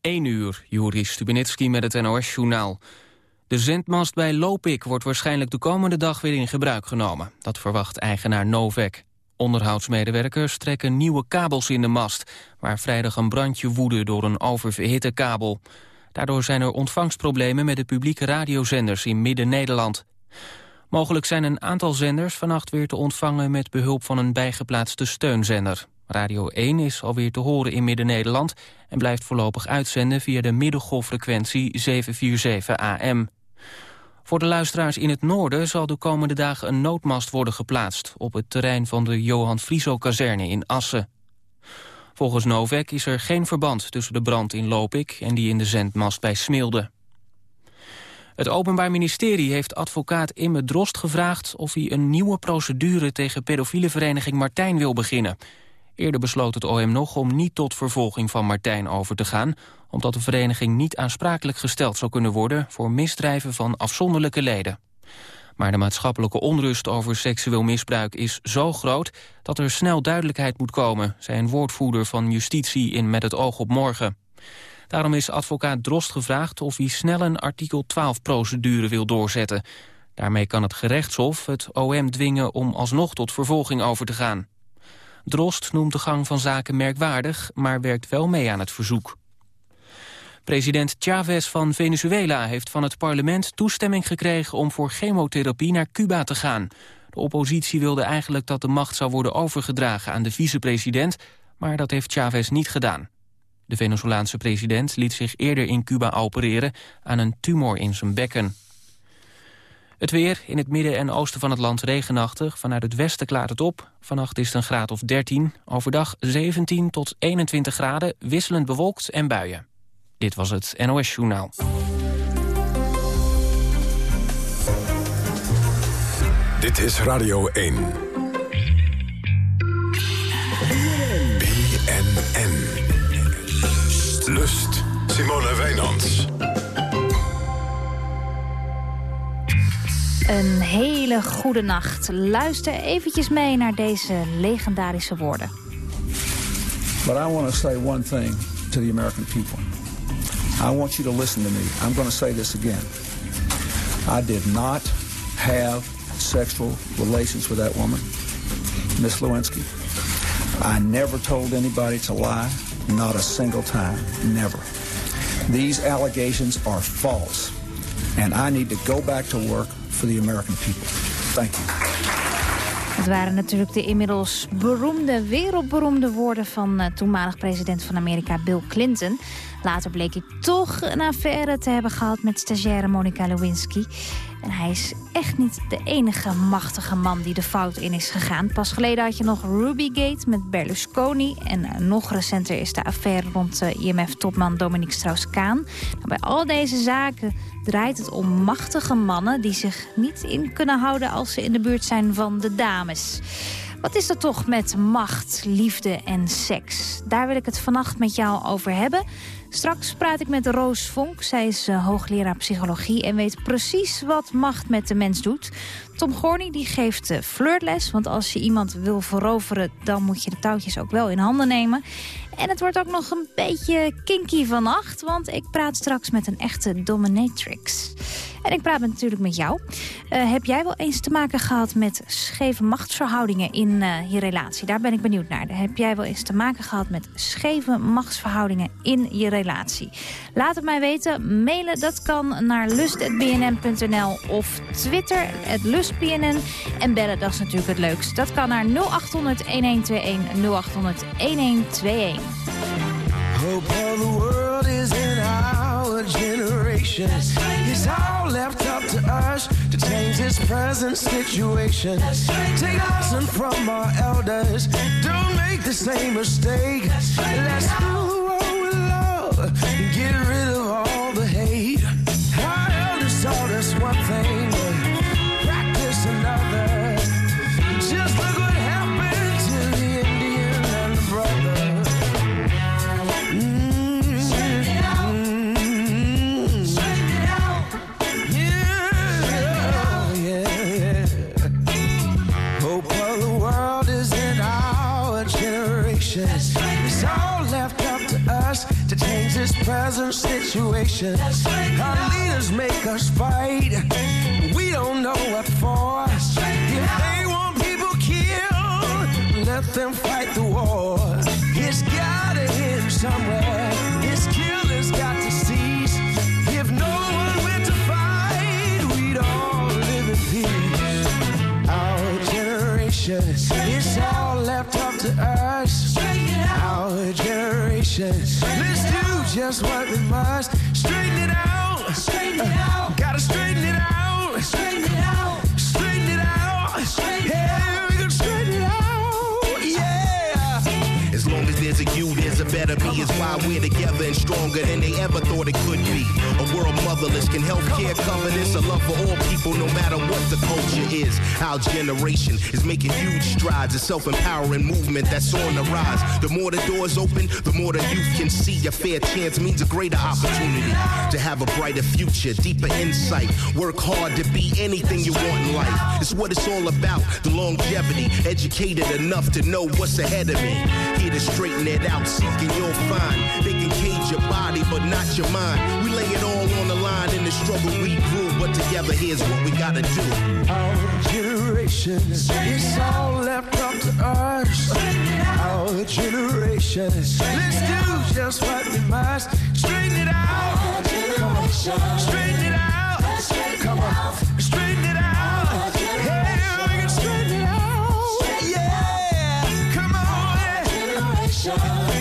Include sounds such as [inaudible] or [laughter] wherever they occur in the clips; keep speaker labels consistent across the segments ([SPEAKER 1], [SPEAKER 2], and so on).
[SPEAKER 1] 1 uur, Juri Stubenitski met het NOS-journaal. De zendmast bij Lopik wordt waarschijnlijk de komende dag weer in gebruik genomen. Dat verwacht eigenaar Novek. Onderhoudsmedewerkers trekken nieuwe kabels in de mast... waar vrijdag een brandje woedde door een oververhitte kabel. Daardoor zijn er ontvangstproblemen met de publieke radiozenders in Midden-Nederland. Mogelijk zijn een aantal zenders vannacht weer te ontvangen... met behulp van een bijgeplaatste steunzender. Radio 1 is alweer te horen in Midden-Nederland... en blijft voorlopig uitzenden via de middengolffrequentie 747 AM. Voor de luisteraars in het noorden zal de komende dagen een noodmast worden geplaatst... op het terrein van de Johan Frieso-kazerne in Assen. Volgens Novek is er geen verband tussen de brand in Lopik... en die in de zendmast bij Smilde. Het Openbaar Ministerie heeft advocaat Imme Drost gevraagd... of hij een nieuwe procedure tegen pedofiele vereniging Martijn wil beginnen... Eerder besloot het OM nog om niet tot vervolging van Martijn over te gaan... omdat de vereniging niet aansprakelijk gesteld zou kunnen worden... voor misdrijven van afzonderlijke leden. Maar de maatschappelijke onrust over seksueel misbruik is zo groot... dat er snel duidelijkheid moet komen, zei een woordvoerder van justitie in Met het oog op morgen. Daarom is advocaat Drost gevraagd of hij snel een artikel 12-procedure wil doorzetten. Daarmee kan het gerechtshof het OM dwingen om alsnog tot vervolging over te gaan. Drost noemt de gang van zaken merkwaardig, maar werkt wel mee aan het verzoek. President Chavez van Venezuela heeft van het parlement toestemming gekregen om voor chemotherapie naar Cuba te gaan. De oppositie wilde eigenlijk dat de macht zou worden overgedragen aan de vicepresident, maar dat heeft Chavez niet gedaan. De Venezolaanse president liet zich eerder in Cuba opereren aan een tumor in zijn bekken. Het weer, in het midden en oosten van het land regenachtig. Vanuit het westen klaart het op. Vannacht is het een graad of 13. Overdag 17 tot 21 graden, wisselend bewolkt en buien. Dit was het NOS Journaal.
[SPEAKER 2] Dit is Radio 1. BNN. Lust. Simone Wijnands.
[SPEAKER 3] Een hele goede nacht. Luister eventjes mee naar deze legendarische woorden.
[SPEAKER 4] But I want to say one thing to the American people. I want you to listen to me. I'm going to say this again. I did not have sexual relations with that woman, Miss Lewinsky. I never told anybody to lie, not a single time, never. These allegations are false, and I need to go back to work the American people. Thank you.
[SPEAKER 3] Het waren natuurlijk de inmiddels beroemde, wereldberoemde woorden van uh, toenmalig president van Amerika Bill Clinton. Later bleek hij toch een affaire te hebben gehad met stagiaire Monica Lewinsky. En hij is echt niet de enige machtige man die de fout in is gegaan. Pas geleden had je nog Rubygate met Berlusconi. En uh, nog recenter is de affaire rond uh, IMF-topman Dominique Strauss-Kaan. Nou, bij al deze zaken draait het om machtige mannen... die zich niet in kunnen houden als ze in de buurt zijn van de dames. Wat is er toch met macht, liefde en seks? Daar wil ik het vannacht met jou over hebben. Straks praat ik met Roos Vonk. Zij is uh, hoogleraar psychologie en weet precies wat macht met de mens doet. Tom Gorny die geeft uh, flirtles, want als je iemand wil veroveren... dan moet je de touwtjes ook wel in handen nemen. En het wordt ook nog een beetje kinky vannacht, want ik praat straks met een echte dominatrix. En ik praat natuurlijk met jou. Uh, heb jij wel eens te maken gehad met scheve machtsverhoudingen in uh, je relatie? Daar ben ik benieuwd naar. Heb jij wel eens te maken gehad met scheve machtsverhoudingen in je relatie? Laat het mij weten. Mailen, dat kan naar lust.bnn.nl of Twitter, lustbnn. En bellen, dat is natuurlijk het leukste. Dat kan naar 0800 1121 0800 1121. Our generation. It's all left up to us to change this present situation. Take lesson from our elders. Don't make the same mistake. Let's rule the world with love. Get rid
[SPEAKER 5] present situation. Our leaders make us fight. We don't know what for. If they want people killed, let them fight the war. It's gotta end somewhere. This killer's got to cease. If no one went to fight, we'd all live in peace. Our generation, it's all left up to us. Our generation, let's do just what we must. Straighten it out. Straighten it out. Gotta straighten it out. Straighten it out. Straighten it out. Yeah, we can straighten it out. Yeah.
[SPEAKER 6] As long as there's a you, there's a better me. Is why we're together and stronger than they ever thought it could be. A world motherless can healthcare cover this. A love for all people, no matter what the culture is. Our generation is making huge strides. A self-empowering movement that's on the rise. The more the doors open, the more the youth can see. A fair chance means a greater opportunity to have a brighter future, deeper insight. Work hard to be anything you want in life. It's what it's all about. The longevity, educated enough to know what's ahead of me. Here to straighten it out, seeking you'll find. Cage your body, but not your mind. We lay it all on the line in the struggle we grew, but together here's what we gotta do.
[SPEAKER 5] Our generation, it's all left up to us. Our generation, let's do just what we must. Straighten it out. Straighten it out. Come on. Straighten it out. Hey, we can straighten it out. Yeah. Come on. Hey,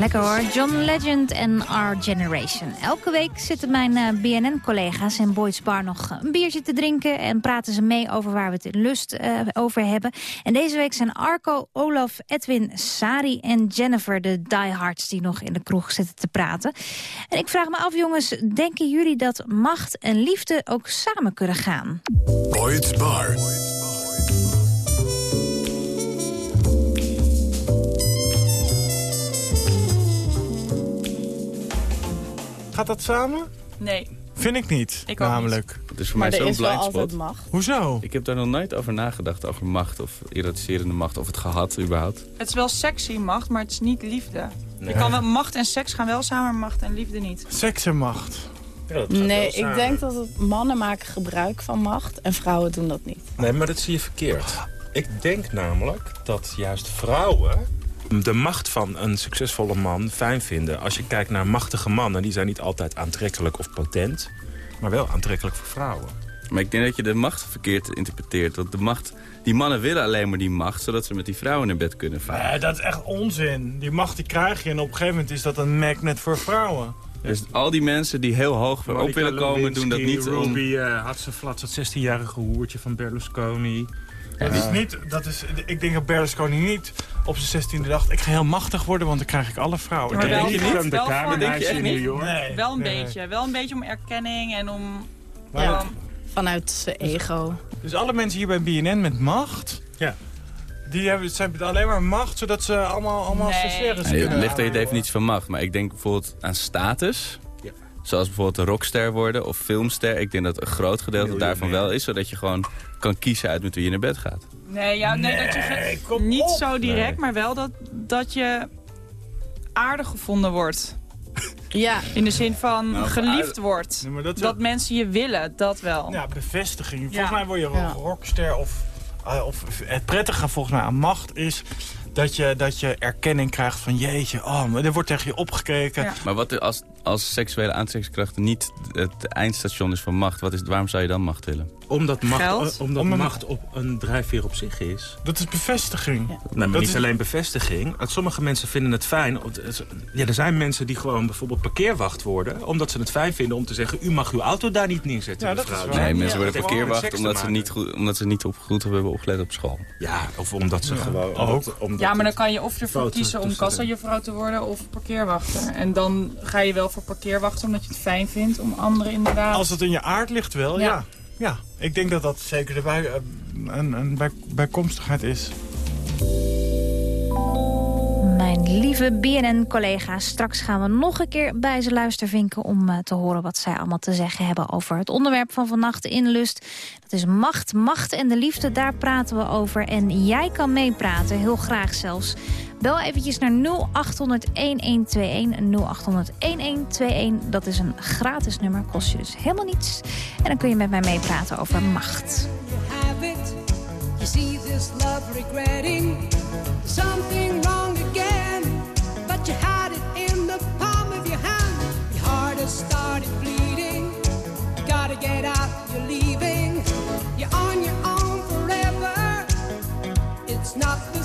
[SPEAKER 3] Lekker hoor, John Legend en Our Generation. Elke week zitten mijn eh, BNN-collega's in Boyd's Bar nog een biertje te drinken... en praten ze mee over waar we het in lust eh, over hebben. En deze week zijn Arco, Olaf, Edwin, Sari en Jennifer... de diehards die nog in de kroeg zitten te praten. En ik vraag me af, jongens, denken jullie dat macht en liefde ook samen kunnen gaan?
[SPEAKER 2] Boyd's Bar.
[SPEAKER 7] Gaat dat samen?
[SPEAKER 8] Nee.
[SPEAKER 7] Vind ik niet,
[SPEAKER 8] Ik ook
[SPEAKER 7] namelijk.
[SPEAKER 9] Het is voor
[SPEAKER 8] Maar
[SPEAKER 9] mij zo'n blind spot.
[SPEAKER 8] macht.
[SPEAKER 7] Hoezo?
[SPEAKER 9] Ik heb daar nog nooit over nagedacht, over macht of erotiserende macht, of het gehad überhaupt.
[SPEAKER 8] Het is wel sexy macht, maar het is niet liefde. Je kan wel, macht en seks gaan wel samen, maar macht en liefde niet.
[SPEAKER 7] Seks en macht.
[SPEAKER 10] Nee, ik denk dat het mannen maken gebruik van macht en vrouwen doen dat niet.
[SPEAKER 11] Nee, maar dat zie je verkeerd. Ik denk namelijk dat juist vrouwen de macht van een succesvolle man fijn vinden. Als je kijkt naar machtige mannen, die zijn niet altijd aantrekkelijk of potent... maar wel aantrekkelijk voor vrouwen.
[SPEAKER 9] Maar ik denk dat je de macht verkeerd interpreteert. Want de macht, die mannen willen alleen maar die macht, zodat ze met die vrouwen naar bed kunnen varen.
[SPEAKER 7] Nee, dat is echt onzin. Die macht die krijg je en op een gegeven moment is dat een magnet voor vrouwen.
[SPEAKER 9] Dus al die mensen die heel hoog op willen komen, doen dat niet om...
[SPEAKER 11] Ruby, uh, Hatseflats, het 16-jarige hoertje van Berlusconi.
[SPEAKER 7] Dat is niet, dat is, ik denk dat Berlusconi niet op zijn 16e dacht... ik ga heel machtig worden, want dan krijg ik alle vrouwen.
[SPEAKER 8] Maar
[SPEAKER 7] Dat
[SPEAKER 8] wel-
[SPEAKER 7] denk je niet?
[SPEAKER 8] wel
[SPEAKER 9] denk je echt.
[SPEAKER 7] Nee,
[SPEAKER 8] een
[SPEAKER 7] nee.
[SPEAKER 8] beetje. Wel een beetje om erkenning en om...
[SPEAKER 10] Ja,
[SPEAKER 8] Ja.
[SPEAKER 10] vanuit zijn ego.
[SPEAKER 7] Dus alle mensen hier bij BNN met macht...
[SPEAKER 11] Ja.
[SPEAKER 7] Die hebben, ze hebben alleen maar macht, zodat ze allemaal, allemaal
[SPEAKER 8] Nee.
[SPEAKER 9] het ligt aan je definitie van macht. Maar ik denk bijvoorbeeld aan status.
[SPEAKER 11] Ja.
[SPEAKER 9] Zoals bijvoorbeeld een rockster worden of filmster. Ik denk dat een groot gedeelte daarvan wel is. Zodat je gewoon kan kiezen uit met wie je naar bed gaat.
[SPEAKER 8] Nee, ja, nee, dat je
[SPEAKER 7] kom
[SPEAKER 8] niet
[SPEAKER 7] op.
[SPEAKER 8] zo direct,
[SPEAKER 9] Nee.
[SPEAKER 8] maar wel dat, dat je aardig gevonden wordt. [laughs]
[SPEAKER 10] Ja,
[SPEAKER 8] In de zin van
[SPEAKER 9] Nou,
[SPEAKER 8] geliefd
[SPEAKER 9] aardig-
[SPEAKER 8] wordt.
[SPEAKER 7] Nee, maar dat,
[SPEAKER 8] Dat mensen je willen, dat wel.
[SPEAKER 7] Ja, bevestiging. Volgens
[SPEAKER 8] Ja.
[SPEAKER 7] mij word je wel
[SPEAKER 10] Ja.
[SPEAKER 7] rockster of, uh, of het prettige volgens mij aan macht is dat je, dat je erkenning krijgt van jeetje, oh, maar er wordt tegen je opgekeken.
[SPEAKER 8] Ja.
[SPEAKER 9] Maar wat er als, als seksuele aantrekkingskracht niet het eindstation is van macht... Wat is, waarom zou je dan macht willen?
[SPEAKER 11] Omdat macht,
[SPEAKER 8] Geld?
[SPEAKER 11] eh, omdat
[SPEAKER 7] Om een-
[SPEAKER 11] macht op een drijfveer op zich is.
[SPEAKER 7] Dat is bevestiging.
[SPEAKER 10] Ja.
[SPEAKER 11] Nee, maar
[SPEAKER 7] Dat
[SPEAKER 11] niet
[SPEAKER 7] is-
[SPEAKER 11] alleen bevestiging. Sommige mensen vinden het fijn. Ja, er zijn mensen die gewoon bijvoorbeeld parkeerwacht worden... omdat ze het fijn vinden om te zeggen... u mag uw auto daar niet neerzetten,
[SPEAKER 7] Ja, dat
[SPEAKER 11] mevrouw.
[SPEAKER 7] is waar.
[SPEAKER 9] Nee,
[SPEAKER 7] Ja,
[SPEAKER 9] mensen worden parkeerwacht omdat ze, niet goed, omdat ze niet op, goed hebben opgelet op school.
[SPEAKER 11] Ja, of omdat ze gewoon...
[SPEAKER 7] ook.
[SPEAKER 11] Omdat,
[SPEAKER 8] Ja, maar dan kan je of ervoor kiezen om kassajuffrouw te worden of parkeerwachter. En dan ga je wel voor parkeerwachter omdat je het fijn vindt om anderen inderdaad...
[SPEAKER 7] Als het in je aard ligt wel, ja.
[SPEAKER 8] Ja.
[SPEAKER 7] Ik denk dat dat zeker de bij, een, een bij, bijkomstigheid is.
[SPEAKER 12] Lieve BNN-collega's, straks gaan we nog een keer bij ze luistervinken... om uh, te horen wat zij allemaal te zeggen hebben over het onderwerp van vannacht in Lust. Dat is macht, macht en de liefde, daar praten we over. En jij kan meepraten, heel graag zelfs. Bel eventjes naar 0800-1121, 0800-1121. Dat is een gratis nummer, kost je dus helemaal niets. En dan kun je met mij meepraten over macht. Started bleeding. You gotta get out, you're leaving. You're on your own forever. It's not the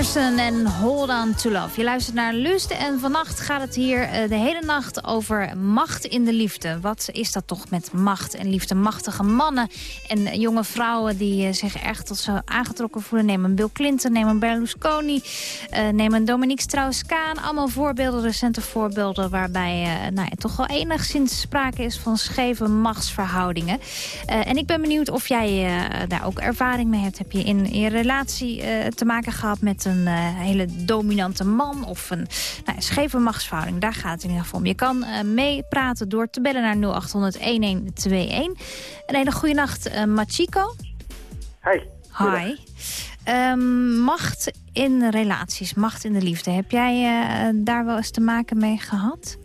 [SPEAKER 12] En Hold On To Love. Je luistert naar Lust en vannacht gaat het hier eh, de hele nacht over macht in de liefde. Wat is dat toch met macht en liefde? Machtige mannen en jonge vrouwen die eh, zich echt tot ze aangetrokken voelen. Neem een Bill Clinton, neem een Berlusconi, eh, neem een Dominique Strauss-Kaan. Allemaal voorbeelden, recente voorbeelden waarbij nou toch wel enigszins sprake is van scheve machtsverhoudingen. En ik ben benieuwd of jij daar ook ervaring mee hebt. Heb je in je relatie te maken gehad met een eh, hele dominante man of een nou, scheve machtsverhouding? Daar gaat het in ieder geval om. Je kan eh, meepraten door te bellen naar 0800-1121. Een hele goede nacht, eh, Machiko.
[SPEAKER 13] Hi.
[SPEAKER 12] Hi. Ehm, macht in relaties, macht in de liefde. Heb jij daar wel eens te maken mee gehad?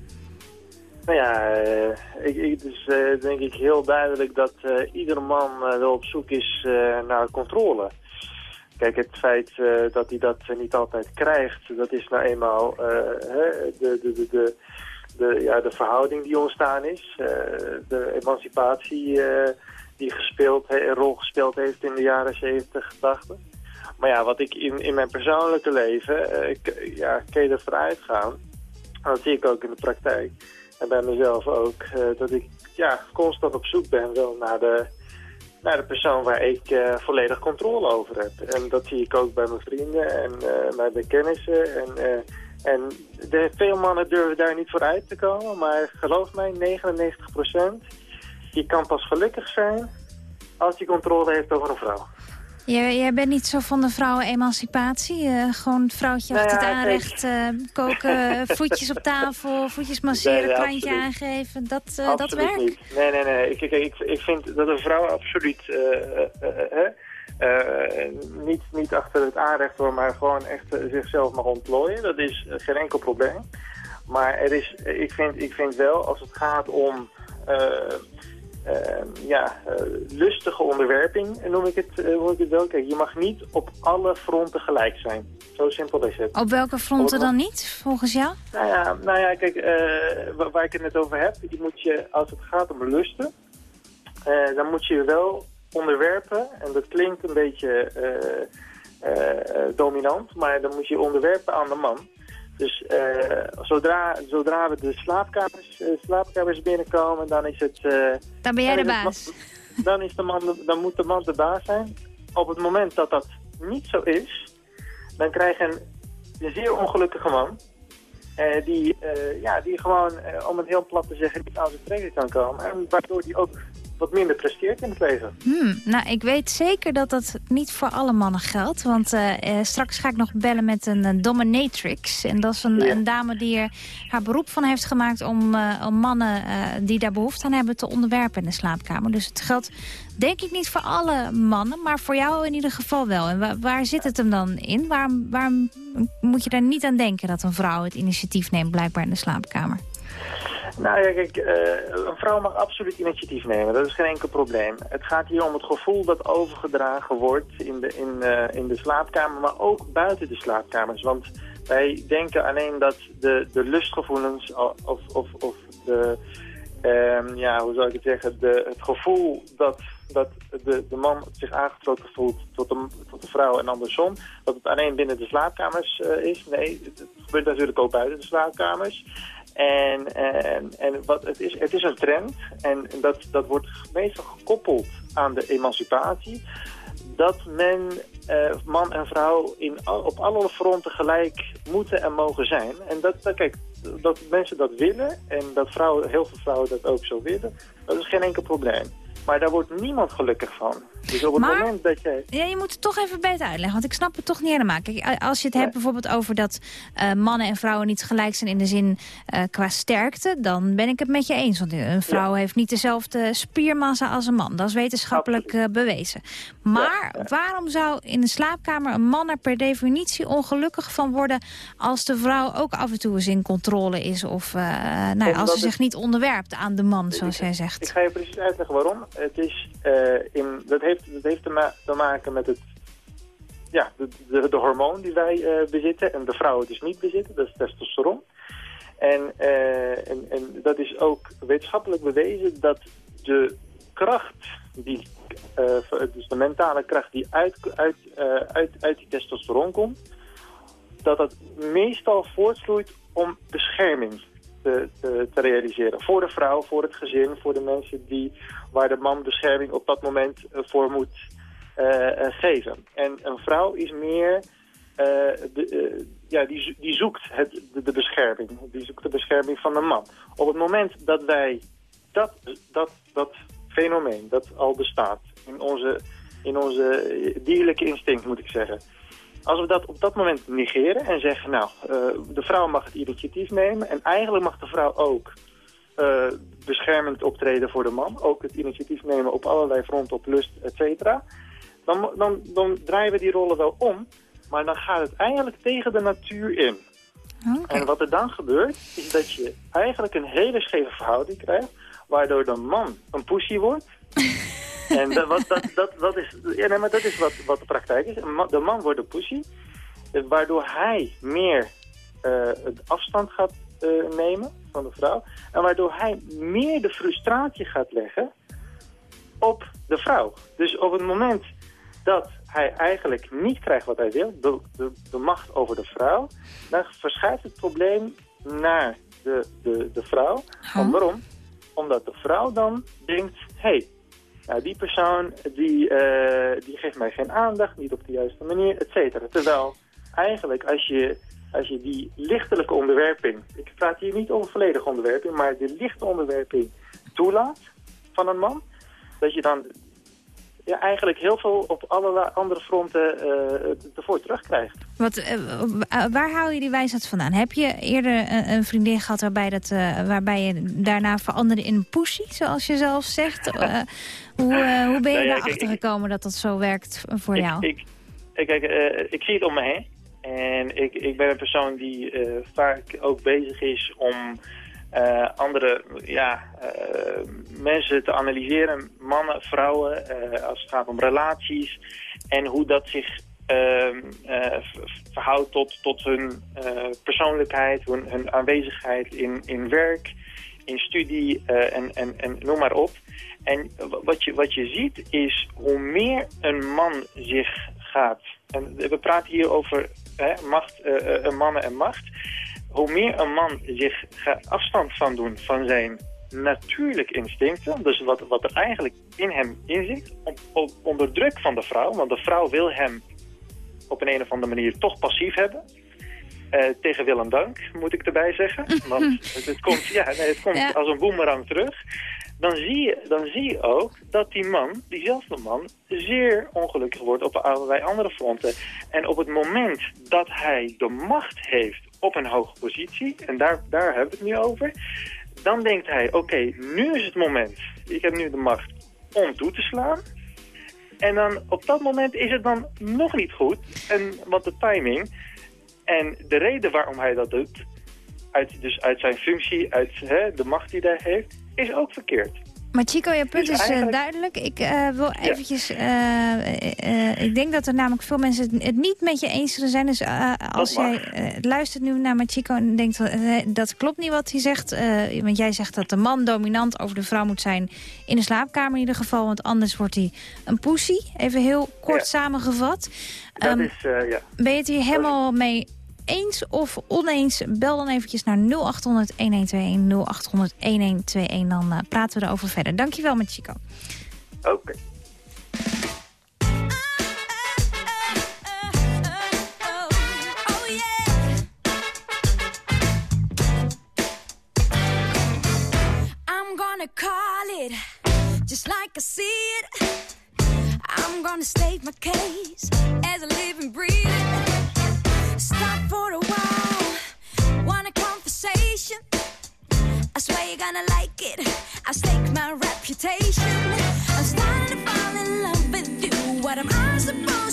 [SPEAKER 13] Nou ja, eh, ik, ik, het is eh, denk ik heel duidelijk dat iedere man wel op zoek is naar controle. Kijk, het feit eh, dat hij dat eh, niet altijd krijgt, dat is nou eenmaal eh, hè, de, de, de, de, ja, de verhouding die ontstaan is. de emancipatie die gespeeld, een rol gespeeld heeft in de jaren 70, 80. Maar ja, wat ik in, in mijn persoonlijke leven, ik, ja, kan je dat zie ik ook in de praktijk, en bij mezelf ook, dat ik ja, constant op zoek ben wel naar de, naar de persoon waar ik eh, volledig controle over heb. En dat zie ik ook bij mijn vrienden en eh, bij mijn kennissen. En, eh, en de, veel mannen durven daar niet voor uit te komen, maar geloof mij, 99% je kan pas gelukkig zijn als hij controle heeft over een vrouw.
[SPEAKER 3] Jij, jij bent niet zo van de vrouwenemancipatie? Eh gewoon het vrouwtje
[SPEAKER 13] Nou
[SPEAKER 3] achter het aanrecht, eh, koken, [laughs] voetjes op tafel, voetjes masseren,
[SPEAKER 13] Nee, nee,
[SPEAKER 3] krantje
[SPEAKER 13] absoluut.
[SPEAKER 3] aangeven. Dat, eh, dat werkt?
[SPEAKER 13] niet. Nee, nee, nee. Ik, ik, ik, vind dat een vrouw absoluut niet, niet achter het aanrecht hoor, maar gewoon echt zichzelf mag ontplooien. Dat is geen enkel probleem. Maar er is, ik, vind, ik vind wel, als het gaat om eh, ja, eh, lustige onderwerping, eh, noem ik, het, eh, noem ik het wel. Kijk, je mag niet op alle fronten gelijk zijn. Zo simpel is het.
[SPEAKER 3] Op welke fronten dan niet, volgens jou?
[SPEAKER 13] Nou ja, nou ja kijk, eh, wa- waar ik het net over heb, je moet je, als het gaat om lusten, eh, dan moet je je wel onderwerpen. En dat klinkt een beetje eh, eh, dominant, maar dan moet je onderwerpen aan de man. Dus eh, zodra, zodra we de slaapkamers, eh, slaapkamers binnenkomen, dan is het... eh,
[SPEAKER 3] Dan ben jij de
[SPEAKER 13] het
[SPEAKER 3] baas.
[SPEAKER 13] Dan, is de man, dan moet de man de baas zijn. Op het moment dat dat niet zo is, dan krijg je een, een zeer ongelukkige man. die, ja, die gewoon, om het heel plat te zeggen, niet aan zijn trekken kan komen. En waardoor die ook wat minder presteert in het leven.
[SPEAKER 3] Hmm, nou, ik weet zeker dat dat niet voor alle mannen geldt. Want eh, eh, straks ga ik nog bellen met een, dominatrix. En dat is een,
[SPEAKER 13] Ja.
[SPEAKER 3] een dame die er haar beroep van heeft gemaakt... om, eh, om mannen die daar behoefte aan hebben te onderwerpen in de slaapkamer. Dus het geldt denk ik niet voor alle mannen, maar voor jou in ieder geval wel. En wa- waar zit het hem dan in? Waarom, waarom moet je daar niet aan denken dat een vrouw het initiatief neemt... blijkbaar in de slaapkamer?
[SPEAKER 13] Nou ja, kijk, eh, een vrouw mag absoluut initiatief nemen. Dat is geen enkel probleem. Het gaat hier om het gevoel dat overgedragen wordt in de, in, eh, in de slaapkamer, maar ook buiten de slaapkamers. Want wij denken alleen dat de, de lustgevoelens of, of, of de, ehm, ja, hoe zou ik het zeggen, de, het gevoel dat, dat de, de man zich aangetrokken voelt tot de, tot de vrouw en andersom, dat het alleen binnen de slaapkamers eh, is. Nee, het, het gebeurt natuurlijk ook buiten de slaapkamers. En, en, en wat, het, is, het is een trend en dat, dat wordt meestal gekoppeld aan de emancipatie. Dat men, eh, man en vrouw, in, op alle fronten gelijk moeten en mogen zijn. En dat, dat, kijk, dat mensen dat willen en dat vrouwen, heel veel vrouwen dat ook zo willen, dat is geen enkel probleem. Maar daar wordt niemand gelukkig van. Dus op het
[SPEAKER 3] Maar-
[SPEAKER 13] moment dat jij...
[SPEAKER 3] Ja, je moet het toch even beter uitleggen, want ik snap het toch niet helemaal. Kijk, als je het hebt bijvoorbeeld over dat eh, mannen en vrouwen niet gelijk zijn in de zin eh, qua sterkte, dan ben ik het met je eens. Want een vrouw heeft niet dezelfde spiermassa als een man. Dat is wetenschappelijk eh, bewezen. Maar waarom zou in de slaapkamer een man er per definitie ongelukkig van worden als de vrouw ook af en toe eens in controle is of eh, nou, als ze zich niet onderwerpt aan de man, zoals jij
[SPEAKER 13] Ik
[SPEAKER 3] zegt?
[SPEAKER 13] ga je precies uitleggen waarom. Het is, eh, in, dat heeft, dat heeft te, ma- te maken met het, ja, de, de, de hormoon die wij eh, bezitten en de vrouwen dus niet bezitten, dat is testosteron. En, eh, en, en dat is ook wetenschappelijk bewezen dat de kracht, die, eh, dus de mentale kracht die uit, uit, uit, uit die testosteron komt, dat dat meestal voortvloeit om bescherming te, te realiseren. Voor de vrouw, voor het gezin, voor de mensen die, waar de man bescherming op dat moment eh, voor moet eh, eh, geven. En een vrouw is meer, de, ja, die, die zoekt het, de, de bescherming. Die zoekt de bescherming van een man. Op het moment dat wij dat, dat, dat fenomeen, dat al bestaat in onze, in onze dierlijke instinct, moet ik zeggen. Als we dat op dat moment negeren en zeggen, nou, de vrouw mag het initiatief nemen... en eigenlijk mag de vrouw ook eh, beschermend optreden voor de man... ook het initiatief nemen op allerlei fronten, op lust, et cetera... Dan, dan, dan draaien we die rollen wel om... maar dan gaat het eigenlijk tegen de natuur in. En wat er dan gebeurt, is dat je eigenlijk een hele scheve verhouding krijgt... waardoor de man een pussy wordt... [laughs] En dat, wat, dat, dat, dat, is, ja, nee, maar dat is wat, wat de praktijk is. De man wordt een pussy, waardoor hij meer eh, het afstand gaat eh, nemen van de vrouw. En waardoor hij meer de frustratie gaat leggen op de vrouw. Dus op het moment dat hij eigenlijk niet krijgt wat hij wil, de, de, de macht over de vrouw, dan verschuift het probleem naar de, de, de vrouw. Waarom? Omdat de vrouw dan denkt, hé, hey, nou, die persoon die, eh, die geeft mij geen aandacht, niet op de juiste manier, et cetera. Terwijl eigenlijk als je, als je die lichtelijke onderwerping, ik praat hier niet over volledige onderwerping, maar de lichte onderwerping toelaat van een man, dat je dan ja, eigenlijk heel veel op allerlei andere fronten uh, ervoor terugkrijgt.
[SPEAKER 3] Wat, uh, waar haal je die wijsheid vandaan? Heb je eerder een, een vriendin gehad waarbij, dat, waarbij je daarna veranderde in een pussy, zoals je zelf zegt? [laughs] hoe, hoe ben je nou ja, erachter gekomen dat dat zo werkt voor
[SPEAKER 13] ik,
[SPEAKER 3] jou?
[SPEAKER 13] Ik, ik, kijk, ik zie het om me heen. En ik, ik ben een persoon die vaak ook bezig is om uh, andere ja, uh, mensen te analyseren, mannen, vrouwen, als het gaat om relaties en hoe dat zich ehm, verhoudt tot, tot hun persoonlijkheid, hun, hun, aanwezigheid in, in werk, in studie en, en, en noem maar op. En wat je, wat je ziet is hoe meer een man zich gaat, en we praten hier over hè, macht, mannen en macht hoe meer een man zich afstand van doen van zijn natuurlijk instincten, dus wat, wat er eigenlijk in hem in zit, onder druk van de vrouw, want de vrouw wil hem op een, een of andere manier toch passief hebben. Uh, tegen wil en dank, moet ik erbij zeggen. [laughs] Want het, het komt, ja, nee, het komt als een boemerang terug. Dan zie, je, dan zie je ook dat die man, diezelfde man, zeer ongelukkig wordt op allerlei andere fronten. En op het moment dat hij de macht heeft op een hoge positie, en daar, daar hebben we het nu over, dan denkt hij, oké, nu is het moment, ik heb nu de macht om toe te slaan. En dan op dat moment is het dan nog niet goed, en, want de timing en de reden waarom hij dat doet, uit, dus uit zijn functie, uit hè, de macht die hij heeft, is ook verkeerd.
[SPEAKER 3] Maar Chico, je punt dus is eh, duidelijk. Ik uh, wil eventjes... Uh, ik denk dat er namelijk veel mensen het niet met je eens zullen zijn. Dus als jij luistert nu naar Chico en denkt... dat klopt niet wat hij zegt. want jij zegt dat de man dominant over de vrouw moet zijn... in de slaapkamer in ieder geval. Want anders wordt hij een pussy. Even heel kort samengevat.
[SPEAKER 13] Dat um, is, ja.
[SPEAKER 3] Ben je het hier helemaal mee eens of oneens, bel dan eventjes naar 0800-1121, 0800-1121. Dan uh, praten we erover verder. Dankjewel, met Chico.
[SPEAKER 13] Oké. Okay. call it just like I see it. I'm gonna state my case as a living, breathing. Gonna like it. I stake my reputation. I'm starting to fall in love with you. What am I supposed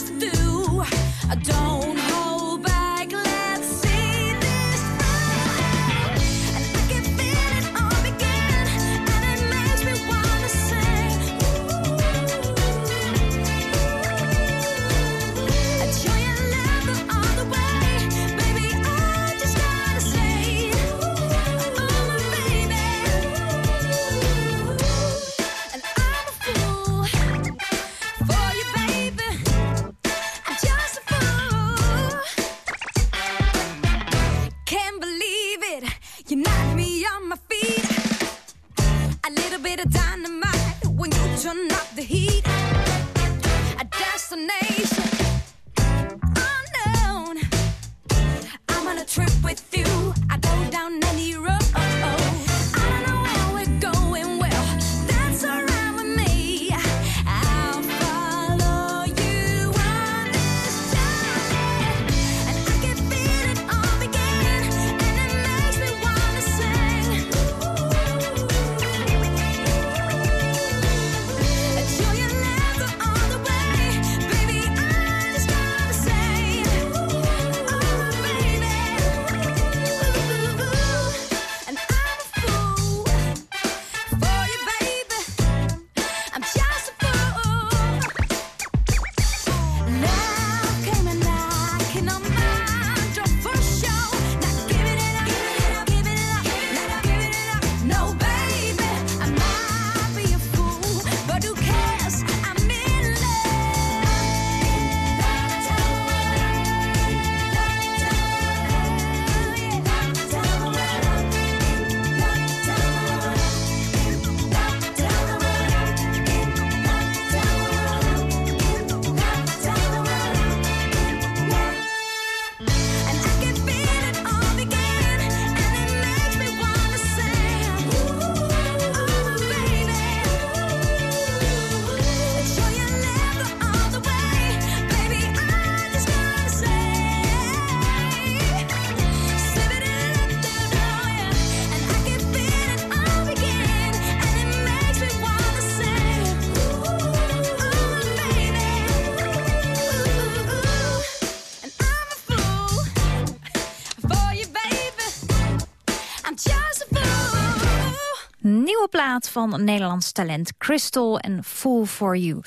[SPEAKER 3] van Nederlands talent Crystal en Fool for You.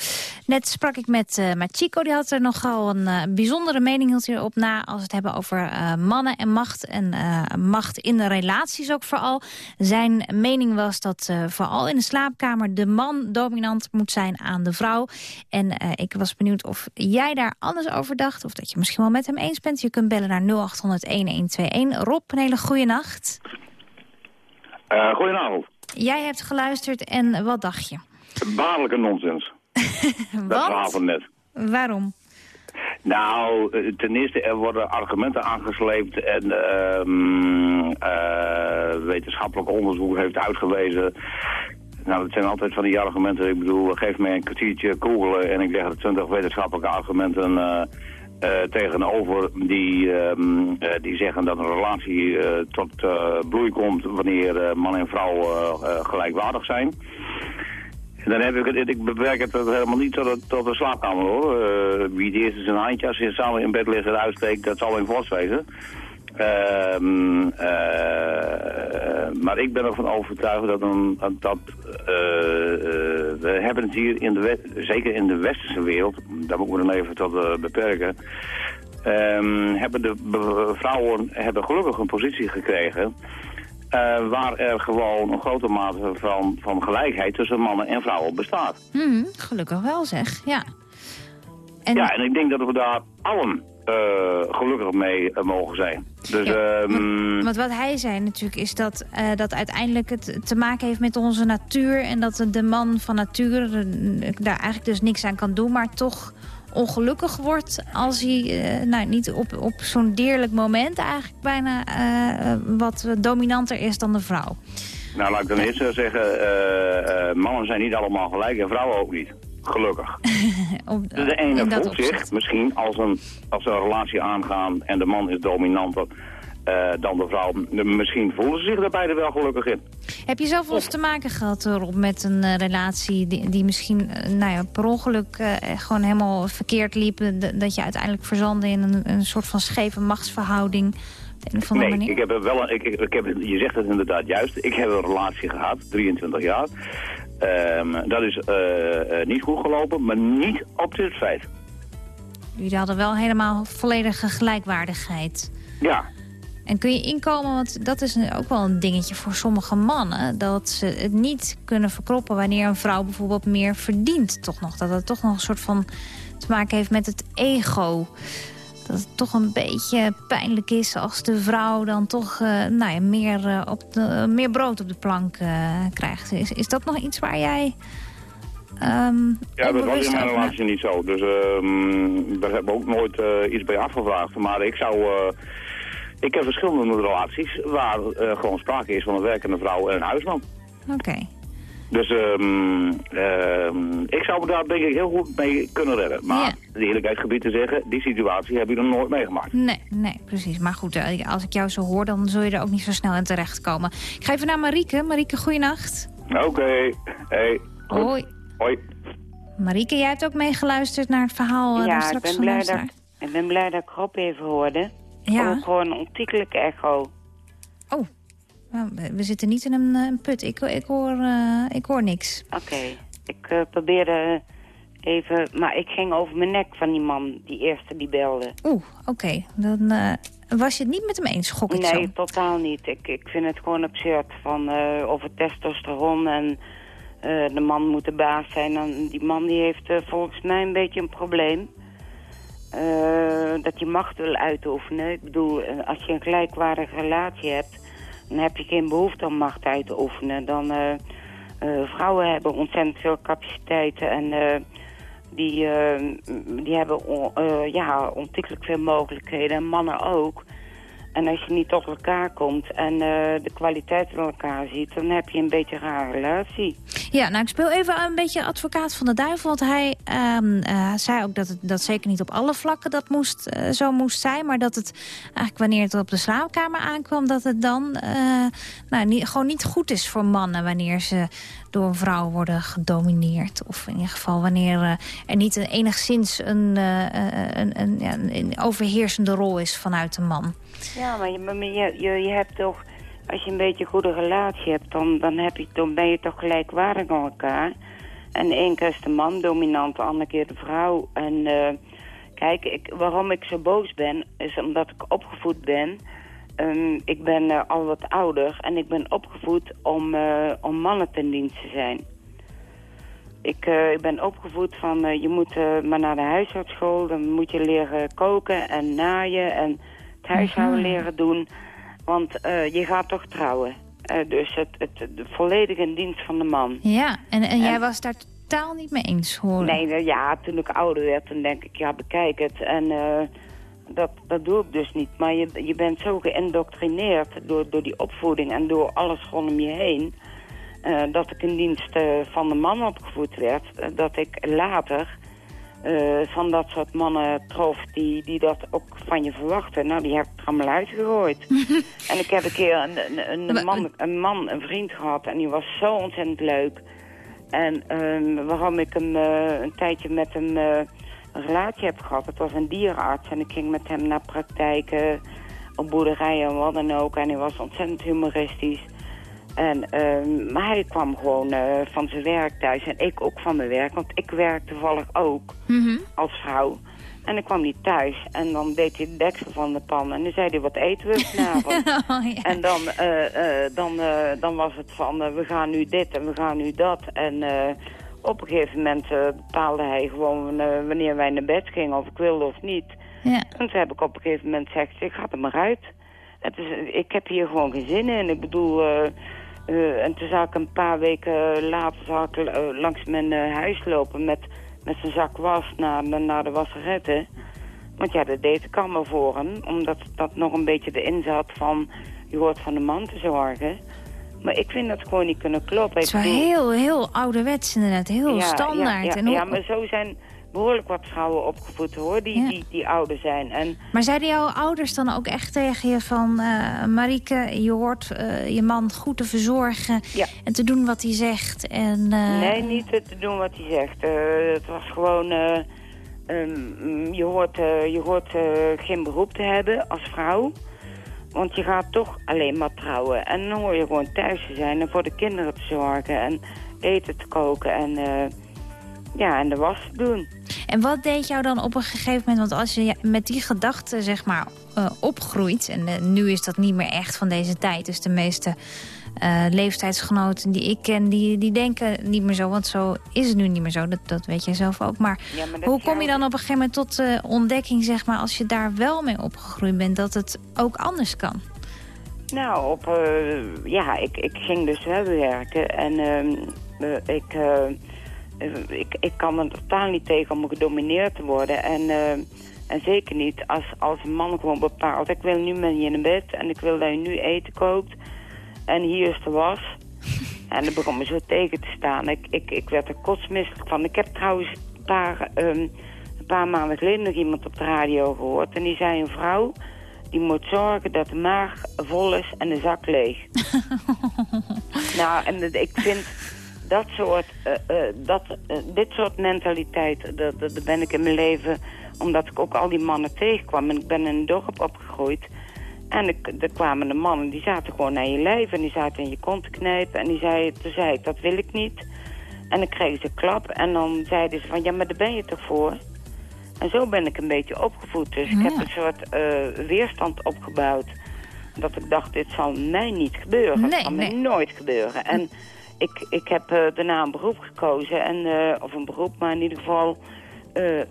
[SPEAKER 3] Net sprak ik met, uh, met Chico, die had er nogal een uh, bijzondere mening hield hierop na... als we het hebben over uh, mannen en macht en macht in de relaties ook vooral. Zijn mening was dat vooral in de slaapkamer de man dominant moet zijn aan de vrouw. En ik was benieuwd of jij daar anders over dacht... of dat je misschien wel met hem eens bent. Je kunt bellen naar 0800-1121. Rob, een hele goede nacht.
[SPEAKER 14] Uh, goedenavond.
[SPEAKER 3] Jij hebt geluisterd en wat dacht je?
[SPEAKER 14] Baarlijke nonsens. [laughs] Dat verhaal van net.
[SPEAKER 3] Waarom?
[SPEAKER 14] Nou, eh, ten eerste, er worden argumenten aangesleept en uh, uh, wetenschappelijk onderzoek heeft uitgewezen. Nou, dat zijn altijd van die argumenten. Ik bedoel, geef mij een kwartiertje googelen en ik leg er twintig wetenschappelijke argumenten uh, tegenover die, um, uh, die zeggen dat een relatie uh, tot bloei komt wanneer man en vrouw gelijkwaardig zijn. En dan heb ik het, ik beperk het helemaal niet tot, tot de slaapkamer hoor. wie het eerst zijn handje als je samen in bed ligt en uitsteekt, dat zal in vast wezen. Um, uh, maar ik ben ervan overtuigd dat, een, dat uh, we hebben het hier in de zeker in de westerse wereld, daar moeten we dan even tot beperken, um, hebben de vrouwen hebben gelukkig een positie gekregen waar er gewoon een grote mate van, van gelijkheid tussen mannen en vrouwen bestaat.
[SPEAKER 3] Mm, gelukkig wel zeg, ja.
[SPEAKER 14] En... Ja, en ik denk dat we daar allen uh, gelukkig mee uh, mogen zijn. Dus, ja, um...
[SPEAKER 3] want wat hij zei natuurlijk is dat, uh, dat uiteindelijk het te maken heeft met onze natuur... en dat de man van natuur daar eigenlijk dus niks aan kan doen... maar toch ongelukkig wordt als hij nou, niet op, op zo'n dierlijk moment... eigenlijk bijna wat dominanter is dan de vrouw.
[SPEAKER 14] Nou, laat ik dan eerst zeggen, mannen zijn niet allemaal gelijk en vrouwen ook niet. Gelukkig. [laughs] Op, de ene voelt zich misschien als een, als een relatie aangaan en de man is dominanter uh, dan de vrouw. Misschien voelen ze zich er beide wel gelukkig in.
[SPEAKER 3] Heb je zelf wel eens te maken gehad, Rob, met een uh, relatie die, die misschien uh, nou ja, per ongeluk gewoon helemaal verkeerd liep? Dat je uiteindelijk verzandde in een, een soort van scheve machtsverhouding?
[SPEAKER 14] nee, ik heb wel een, ik, ik, heb, je zegt het inderdaad juist. Ik heb een relatie gehad, 23 jaar. Um, dat is uh, uh, niet goed gelopen, maar niet op dit feit.
[SPEAKER 3] Jullie hadden wel helemaal volledige gelijkwaardigheid.
[SPEAKER 14] Ja.
[SPEAKER 3] En kun je inkomen, want dat is ook wel een dingetje voor sommige mannen... dat ze het niet kunnen verkroppen wanneer een vrouw bijvoorbeeld meer verdient. Toch nog, dat het toch nog een soort van te maken heeft met het ego dat het toch een beetje pijnlijk is als de vrouw dan toch uh, nou ja, meer, uh, op de, meer brood op de plank uh, krijgt. Is, is dat nog iets waar jij... Um,
[SPEAKER 14] ja, dat was in mijn relatie niet zo. Dus um, daar hebben we ook nooit iets bij afgevraagd. Maar ik zou... ik heb verschillende relaties waar gewoon sprake is van een werkende vrouw en een huisman.
[SPEAKER 3] Oké.
[SPEAKER 14] Dus um, um, ik zou me daar denk ik heel goed mee kunnen redden. Maar ja. de eerlijkheid gebied te zeggen, die situatie heb je nog nooit meegemaakt.
[SPEAKER 3] Nee, nee, precies. Maar goed, eh, als ik jou zo hoor, dan zul je er ook niet zo snel in terechtkomen. Ik ga even naar Marieke. Marieke, goeienacht.
[SPEAKER 14] Oké, okay. hey.
[SPEAKER 3] Hoi.
[SPEAKER 14] Hoi.
[SPEAKER 3] Marieke, jij hebt ook meegeluisterd naar het verhaal uh,
[SPEAKER 15] ja,
[SPEAKER 3] straks
[SPEAKER 15] ik ben, blij dat, ik ben blij dat ik Rob even hoorde. Ja. Ook gewoon een ontiekelijke echo.
[SPEAKER 3] Oh, we zitten niet in een, een put. Ik, ik, hoor, uh, ik hoor niks.
[SPEAKER 15] Oké. Ik uh, probeerde even... Maar ik ging over mijn nek van die man, die eerste die belde.
[SPEAKER 3] Oeh, oké. Okay. Dan uh, was je het niet met hem eens, gok ik
[SPEAKER 15] nee,
[SPEAKER 3] zo?
[SPEAKER 15] Nee, totaal niet. Ik, ik vind het gewoon absurd. Van, over testosteron en de man moet de baas zijn. En die man die heeft volgens mij een beetje een probleem. dat je macht wil uitoefenen. Ik bedoel, als je een gelijkwaardige relatie hebt dan heb je geen behoefte om macht uit te oefenen. Dan, uh, uh, vrouwen hebben ontzettend veel capaciteiten en uh, die, die hebben ja, ontiegelijk veel mogelijkheden. En mannen ook. En als je niet tot elkaar komt en uh, de kwaliteit van elkaar ziet... dan heb je een beetje rare relatie.
[SPEAKER 3] Ja, nou ik speel even een beetje advocaat van de duivel. Want hij uh, uh, zei ook dat het dat zeker niet op alle vlakken dat moest, uh, zo moest zijn. Maar dat het eigenlijk wanneer het op de slaapkamer aankwam... dat het dan nou, niet, gewoon niet goed is voor mannen wanneer ze door een vrouw worden gedomineerd. Of in ieder geval wanneer er niet enigszins een, een, een, ja, een, overheersende rol is vanuit de man.
[SPEAKER 15] Ja, maar je, je, je, hebt toch... als je een beetje een goede relatie hebt, dan, dan, heb je, dan ben je toch gelijkwaardig aan elkaar. En één keer is de man dominant, de andere keer de vrouw. En eh, kijk, ik, waarom ik zo boos ben, is omdat ik opgevoed ben. Ehm, ik ben eh, al wat ouder en ik ben opgevoed om, eh, om mannen ten dienst te zijn. Ik, ik ben opgevoed van je moet maar naar de huishoudsschool. Dan moet je leren koken en naaien en het huishouden
[SPEAKER 3] Mhm.
[SPEAKER 15] leren doen. Want eh, je gaat toch trouwen. Eh, dus het, het, de volledig in dienst van de man.
[SPEAKER 3] Ja, en, en jij was daar totaal niet mee eens, hoor.
[SPEAKER 15] Nee, ja, toen ik ouder werd, dan denk ik, ja, bekijk het. En eh, dat, dat doe ik dus niet. Maar je, je bent zo geïndoctrineerd door, door die opvoeding en door alles rondom je heen... dat ik in dienst van de man opgevoed werd. dat ik later eh, van dat soort mannen trof die, die dat ook van je verwachten. Nou, die heb ik er allemaal uitgegooid. en ik heb een keer een, een, een, man, een man, een vriend gehad en die was zo ontzettend leuk... En ehm, waarom ik hem eh, een tijdje met hem eh, een relatie heb gehad, het was een dierenarts. En ik ging met hem naar praktijken op boerderijen en wat dan ook. En hij was ontzettend humoristisch. En, ehm, maar hij kwam gewoon eh, van zijn werk thuis en ik ook van mijn werk. Want ik werk toevallig ook
[SPEAKER 3] Mhm.
[SPEAKER 15] als vrouw. En ik kwam niet thuis en dan deed hij de deksel van de pan. En dan zei hij, wat eten we vanavond? [laughs]
[SPEAKER 3] Oh, ja.
[SPEAKER 15] En dan, eh, eh, dan, dan was het van, we gaan nu dit en we gaan nu dat. En eh, op een gegeven moment bepaalde hij gewoon wanneer wij naar bed gingen, of ik wilde of niet.
[SPEAKER 3] Ja.
[SPEAKER 15] En toen heb ik op een gegeven moment gezegd, ik ga er maar uit. Het is, ik heb hier gewoon geen zin in. Ik bedoel, eh, eh, en toen zag ik een paar weken later zag ik, eh, langs mijn eh, huis lopen met, met zijn zak was naar, naar de wasseretten. Want ja, dat deed ik allemaal voor hem. Omdat dat nog een beetje erin zat van... je hoort van de man te zorgen. Maar ik vind dat gewoon niet kunnen kloppen.
[SPEAKER 3] Het is wel heel, heel ouderwets inderdaad. Heel
[SPEAKER 15] ja,
[SPEAKER 3] standaard.
[SPEAKER 15] Ja, ja,
[SPEAKER 3] en hoe-
[SPEAKER 15] ja, maar zo zijn behoorlijk wat vrouwen opgevoed hoor, die,
[SPEAKER 3] Ja.
[SPEAKER 15] die, die ouder zijn. En
[SPEAKER 3] Maar zeiden jouw ouders dan ook echt tegen je van... Marieke, je hoort eh, je man goed te verzorgen en te doen wat hij zegt. En, eh,
[SPEAKER 15] Nee, niet te doen wat hij zegt. Het was gewoon... ehm, je hoort, je hoort geen beroep te hebben als vrouw. Want je gaat toch alleen maar trouwen. En dan hoor je gewoon thuis te zijn en voor de kinderen te zorgen. En eten te koken en, ja, en de was te doen.
[SPEAKER 3] En wat deed jou dan op een gegeven moment... want als je met die gedachten zeg maar eh, opgroeit... en eh, nu is dat niet meer echt van deze tijd... dus de meeste eh, leeftijdsgenoten die ik ken... Die, die denken niet meer zo, want zo is het nu niet meer zo. Dat, dat weet jij zelf ook. Maar,
[SPEAKER 15] Ja, maar
[SPEAKER 3] hoe kom je dan op een gegeven moment tot ontdekking... zeg maar, als je daar wel mee opgegroeid bent... dat het ook anders kan?
[SPEAKER 15] Nou, op, ja, ik, ik ging dus wel werken en ehm, eh, ik, ik, ik kan er totaal niet tegen om gedomineerd te worden. En, eh, en zeker niet als, als een man gewoon bepaalt, ik wil nu met je in bed en ik wil dat je nu eten kookt. En hier is de was. [laughs] En dat begon me zo tegen te staan. Ik, ik, ik werd er kotsmisselijk van. Ik heb trouwens een paar, ehm, een paar maanden geleden nog iemand op de radio gehoord. En die zei een vrouw, die moet zorgen dat de maag vol is en de zak leeg. [laughs] nou, en ik vind dat soort, eh, eh, dat, eh, dit soort mentaliteit, dat, dat, ben ik in mijn leven, omdat ik ook al die mannen tegenkwam. En ik ben in een dorp opgegroeid. En ik, er kwamen de mannen, die zaten gewoon naar je lijf en die zaten in je kont te knijpen. En die zei, toen zei ik, dat wil ik niet. En dan kregen ze een klap en dan zeiden ze van, ja, maar daar ben je toch voor? En zo ben ik een beetje opgevoed. Dus ik heb een soort weerstand opgebouwd. Dat ik dacht, dit zal mij niet gebeuren.
[SPEAKER 3] Nee,
[SPEAKER 15] het zal
[SPEAKER 3] nee.
[SPEAKER 15] mij nooit gebeuren. En ik, ik heb eh, daarna een beroep gekozen. En, eh, of een beroep, maar in ieder geval... eh,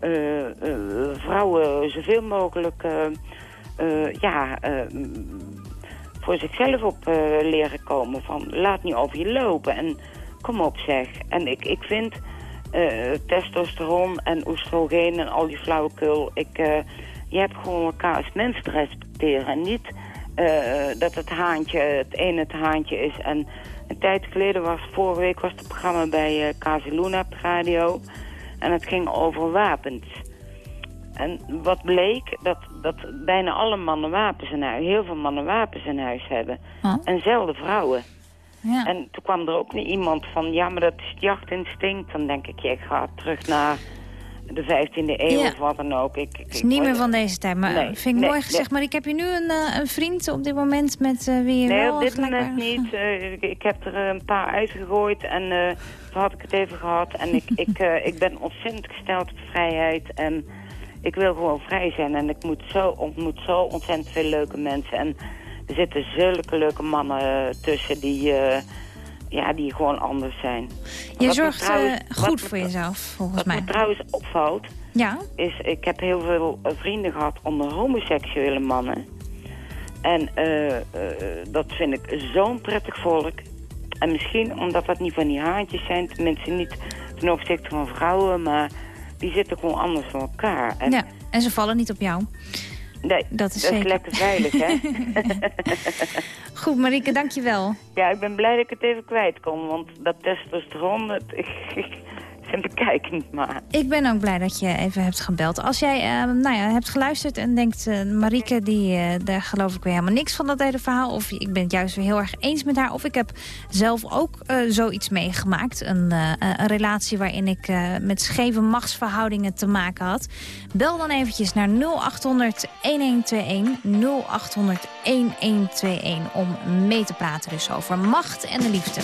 [SPEAKER 15] vrouwen zoveel mogelijk... ja, voor zichzelf op leren komen. Van, laat niet over je lopen. En kom op zeg. En ik, ik vind testosteron en oestrogeen en al die flauwekul. Ik, je hebt gewoon elkaar als mens te respecteren. En niet dat het haantje het ene het haantje is. En een tijd geleden was, vorige week was het programma bij uh, Casaluna op de radio. En het ging over wapens. En wat bleek, dat, dat bijna alle mannen wapens in huis, heel veel mannen wapens in huis hebben. En zelden vrouwen.
[SPEAKER 3] Ja.
[SPEAKER 15] En toen kwam er ook iemand van, ja, maar dat is het jachtinstinct. Dan denk ik, ja, ik ga terug naar de 15e eeuw
[SPEAKER 3] Ja.
[SPEAKER 15] of wat dan ook. Ik, ik,
[SPEAKER 3] Het is niet meer van deze tijd, maar
[SPEAKER 15] Nee,
[SPEAKER 3] vind ik
[SPEAKER 15] nee,
[SPEAKER 3] mooi gezegd. Maar ik heb je nu een, eh, een vriend op dit moment met eh, wie je
[SPEAKER 15] Nee,
[SPEAKER 3] wel
[SPEAKER 15] op dit moment niet. [laughs] Eh, ik, ik heb er een paar uitgegooid en toen had ik het even gehad. En ik, [laughs] ik, ik ben ontzettend gesteld op vrijheid. En ik wil gewoon vrij zijn. En ik moet zo, ontmoet zo ontzettend veel leuke mensen. En er zitten zulke leuke mannen tussen die, ja, die gewoon anders zijn.
[SPEAKER 3] Je
[SPEAKER 15] Wat
[SPEAKER 3] zorgt eh,
[SPEAKER 15] trouwens- wat
[SPEAKER 3] goed voor jezelf, volgens
[SPEAKER 15] Wat
[SPEAKER 3] mij.
[SPEAKER 15] me trouwens opvalt,
[SPEAKER 3] Ja?
[SPEAKER 15] is ik heb heel veel eh, vrienden gehad onder homoseksuele mannen. En eh, eh, dat vind ik zo'n prettig volk. En misschien omdat dat niet van die haantjes zijn, tenminste niet ten opzichte van vrouwen, maar die zitten gewoon anders van elkaar. En
[SPEAKER 3] ja, en ze vallen niet op jou.
[SPEAKER 15] Nee,
[SPEAKER 3] dat is zeker.
[SPEAKER 15] lekker veilig, hè? [laughs]
[SPEAKER 3] Goed, Marieke, dankjewel.
[SPEAKER 15] ja, ik ben blij dat ik het even kwijt kon, want dat testosteron, het, [laughs] ze bekijken niet maar.
[SPEAKER 3] Ik ben ook blij dat je even hebt gebeld. Als jij eh, nou ja, hebt geluisterd en denkt... eh Marieke, die, eh, daar geloof ik weer helemaal niks van dat hele verhaal... of ik ben het juist weer heel erg eens met haar... of ik heb zelf ook zoiets meegemaakt. Een, een relatie waarin ik met scheve machtsverhoudingen te maken had. Bel dan eventjes naar 0800-1121... 0800-1121 om mee te praten dus over macht en de liefde.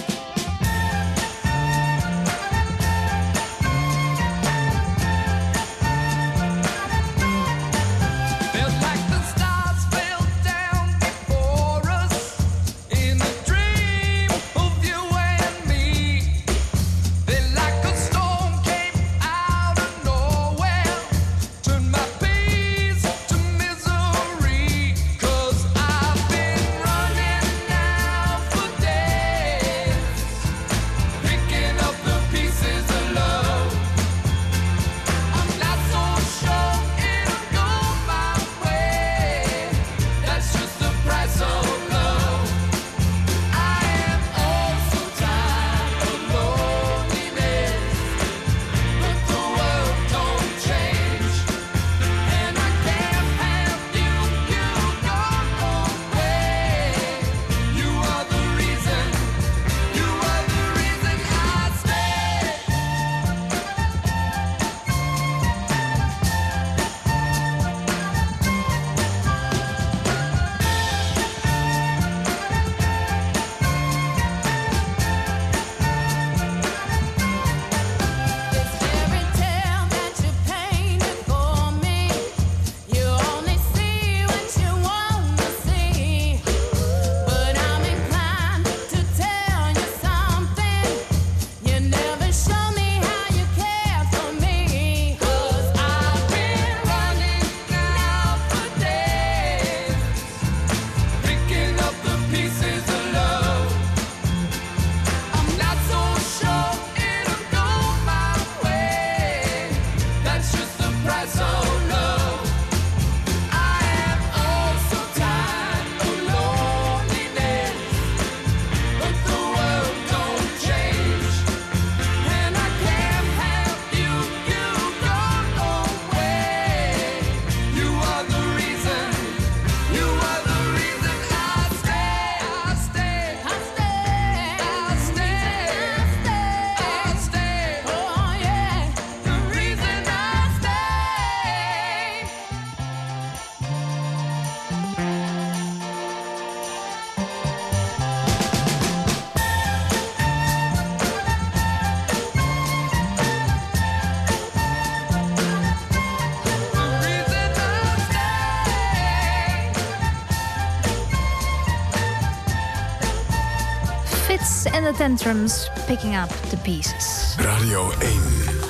[SPEAKER 3] Fits and the Tantrums, picking up the pieces.
[SPEAKER 2] Radio 1,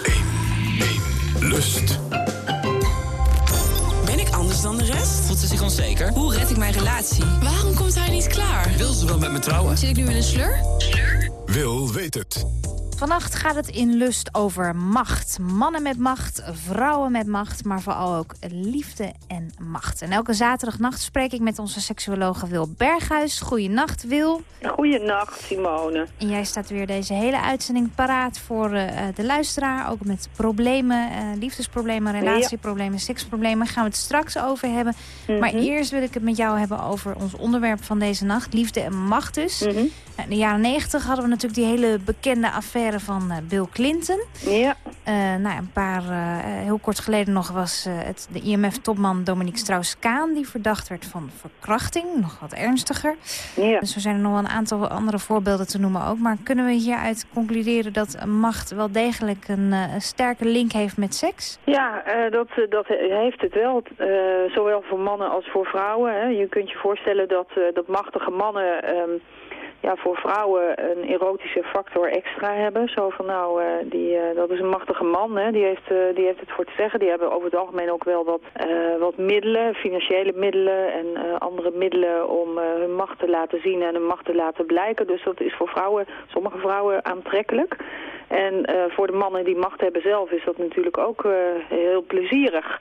[SPEAKER 2] 1, 1. Lust.
[SPEAKER 16] Ben ik anders dan de rest? Voelt ze zich onzeker? Hoe red ik mijn relatie? Waarom komt hij niet klaar? Wil ze wel met me trouwen? Zit ik nu in een slur?
[SPEAKER 2] Wil weet het.
[SPEAKER 3] Vannacht gaat het in Lust over macht. Mannen met macht, vrouwen met macht, maar vooral ook liefde en macht. En elke zaterdagnacht spreek ik met onze seksuologe Wil Berghuis. Goeienacht, Wil.
[SPEAKER 17] Goeienacht, Simone.
[SPEAKER 3] En jij staat weer deze hele uitzending paraat voor eh, de luisteraar. Ook met problemen, eh, liefdesproblemen, relatieproblemen, seksproblemen. Gaan we het straks over hebben. Maar
[SPEAKER 17] Mhm.
[SPEAKER 3] eerst wil ik het met jou hebben over ons onderwerp van deze nacht. Liefde en macht dus.
[SPEAKER 17] Mhm.
[SPEAKER 3] Nou, In de jaren negentig hadden we natuurlijk die hele bekende affaire van Bill Clinton.
[SPEAKER 17] Ja.
[SPEAKER 3] nou, een paar, heel kort geleden nog was het de IMF-topman Dominique Strauss-Kaan... die verdacht werd van verkrachting, nog wat ernstiger.
[SPEAKER 17] Ja.
[SPEAKER 3] Dus er zijn er nog wel een aantal andere voorbeelden te noemen ook. Maar kunnen we hieruit concluderen dat macht wel degelijk een, een sterke link heeft met seks?
[SPEAKER 17] Ja, dat, dat heeft het wel. zowel voor mannen als voor vrouwen. Hè. Je kunt je voorstellen dat, dat machtige mannen... Ehm, ja, voor vrouwen een erotische factor extra hebben. Zo van nou, uh, die, uh, dat is een machtige man, hè. Die, heeft, uh, die heeft het voor te zeggen. Die hebben over het algemeen ook wel wat, wat middelen, financiële middelen en andere middelen om hun macht te laten zien en hun macht te laten blijken. Dus dat is voor vrouwen, sommige vrouwen aantrekkelijk. En voor de mannen die macht hebben zelf is dat natuurlijk ook heel plezierig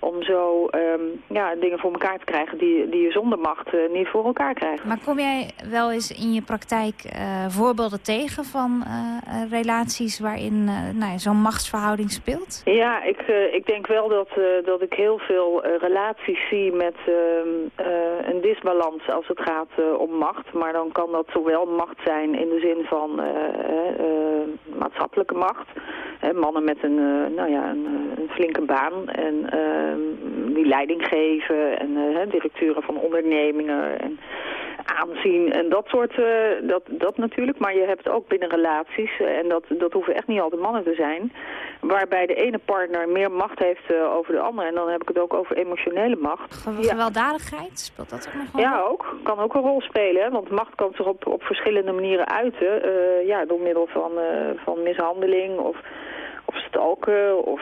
[SPEAKER 17] om zo um, ja, dingen voor elkaar te krijgen die, die je zonder macht uh, niet voor elkaar krijgt.
[SPEAKER 3] Maar kom jij wel eens in je praktijk uh, voorbeelden tegen van uh, relaties waarin nou, zo'n machtsverhouding speelt?
[SPEAKER 17] Ja, ik, ik denk wel dat, dat ik heel veel relaties zie met ehm, een disbalans als het gaat om macht. Maar dan kan dat zowel macht zijn in de zin van maatschappelijke macht. Mannen met een, nou ja, een, een flinke baan en Ehm, die leiding geven en uh, directeuren van ondernemingen en aanzien en dat soort, uh, dat, dat natuurlijk. Maar je hebt ook binnen relaties, uh, en dat, dat hoeven echt niet altijd mannen te zijn, waarbij de ene partner meer macht heeft uh, over de andere. En dan heb ik het ook over emotionele macht.
[SPEAKER 3] Gewelddadigheid, speelt dat ook nog wel?
[SPEAKER 17] Ja, ook. Kan ook een rol spelen, hè? want macht kan zich op, op verschillende manieren uiten. ja, door middel van, van mishandeling of, of stalken of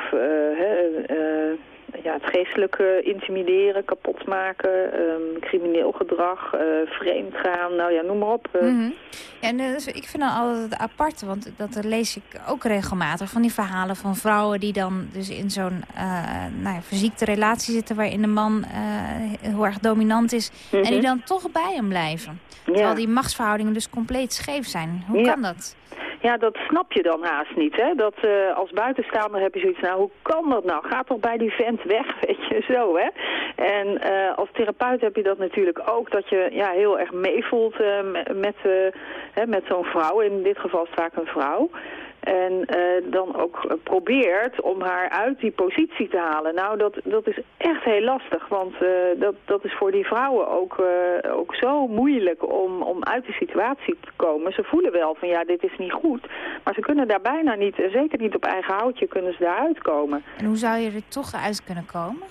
[SPEAKER 17] ja, het geestelijke intimideren, kapot maken, um, crimineel gedrag, uh, vreemd gaan, nou ja, noem maar op. Uh.
[SPEAKER 3] Mm -hmm. En dus, ik vind dat altijd apart, want dat lees ik ook regelmatig van die verhalen van vrouwen die dan dus in zo'n nou ja, verziekte relatie zitten waarin de man heel erg dominant is mm -hmm. en die dan toch bij hem blijven. Ja. Terwijl die machtsverhoudingen dus compleet scheef zijn. Hoe
[SPEAKER 17] ja.
[SPEAKER 3] kan dat?
[SPEAKER 17] Ja, dat snap je dan haast niet. Hè? Dat, uh, als buitenstaander heb je zoiets, nou hoe kan dat nou? Ga toch bij die vent weg, [laughs] weet je, zo hè. En uh, als therapeut heb je dat natuurlijk ook, dat je ja, heel erg meevoelt uh, met, met zo'n vrouw. In dit geval is het vaak een vrouw. En uh, dan ook probeert om haar uit die positie te halen. Nou, dat, dat is echt heel lastig. Want uh, dat, dat is voor die vrouwen ook, uh, ook zo moeilijk om, om uit die situatie te komen. Ze voelen wel van ja, dit is niet goed. Maar ze kunnen daar bijna niet, zeker niet op eigen houtje, kunnen ze daaruit komen.
[SPEAKER 3] En hoe zou je er toch uit kunnen komen?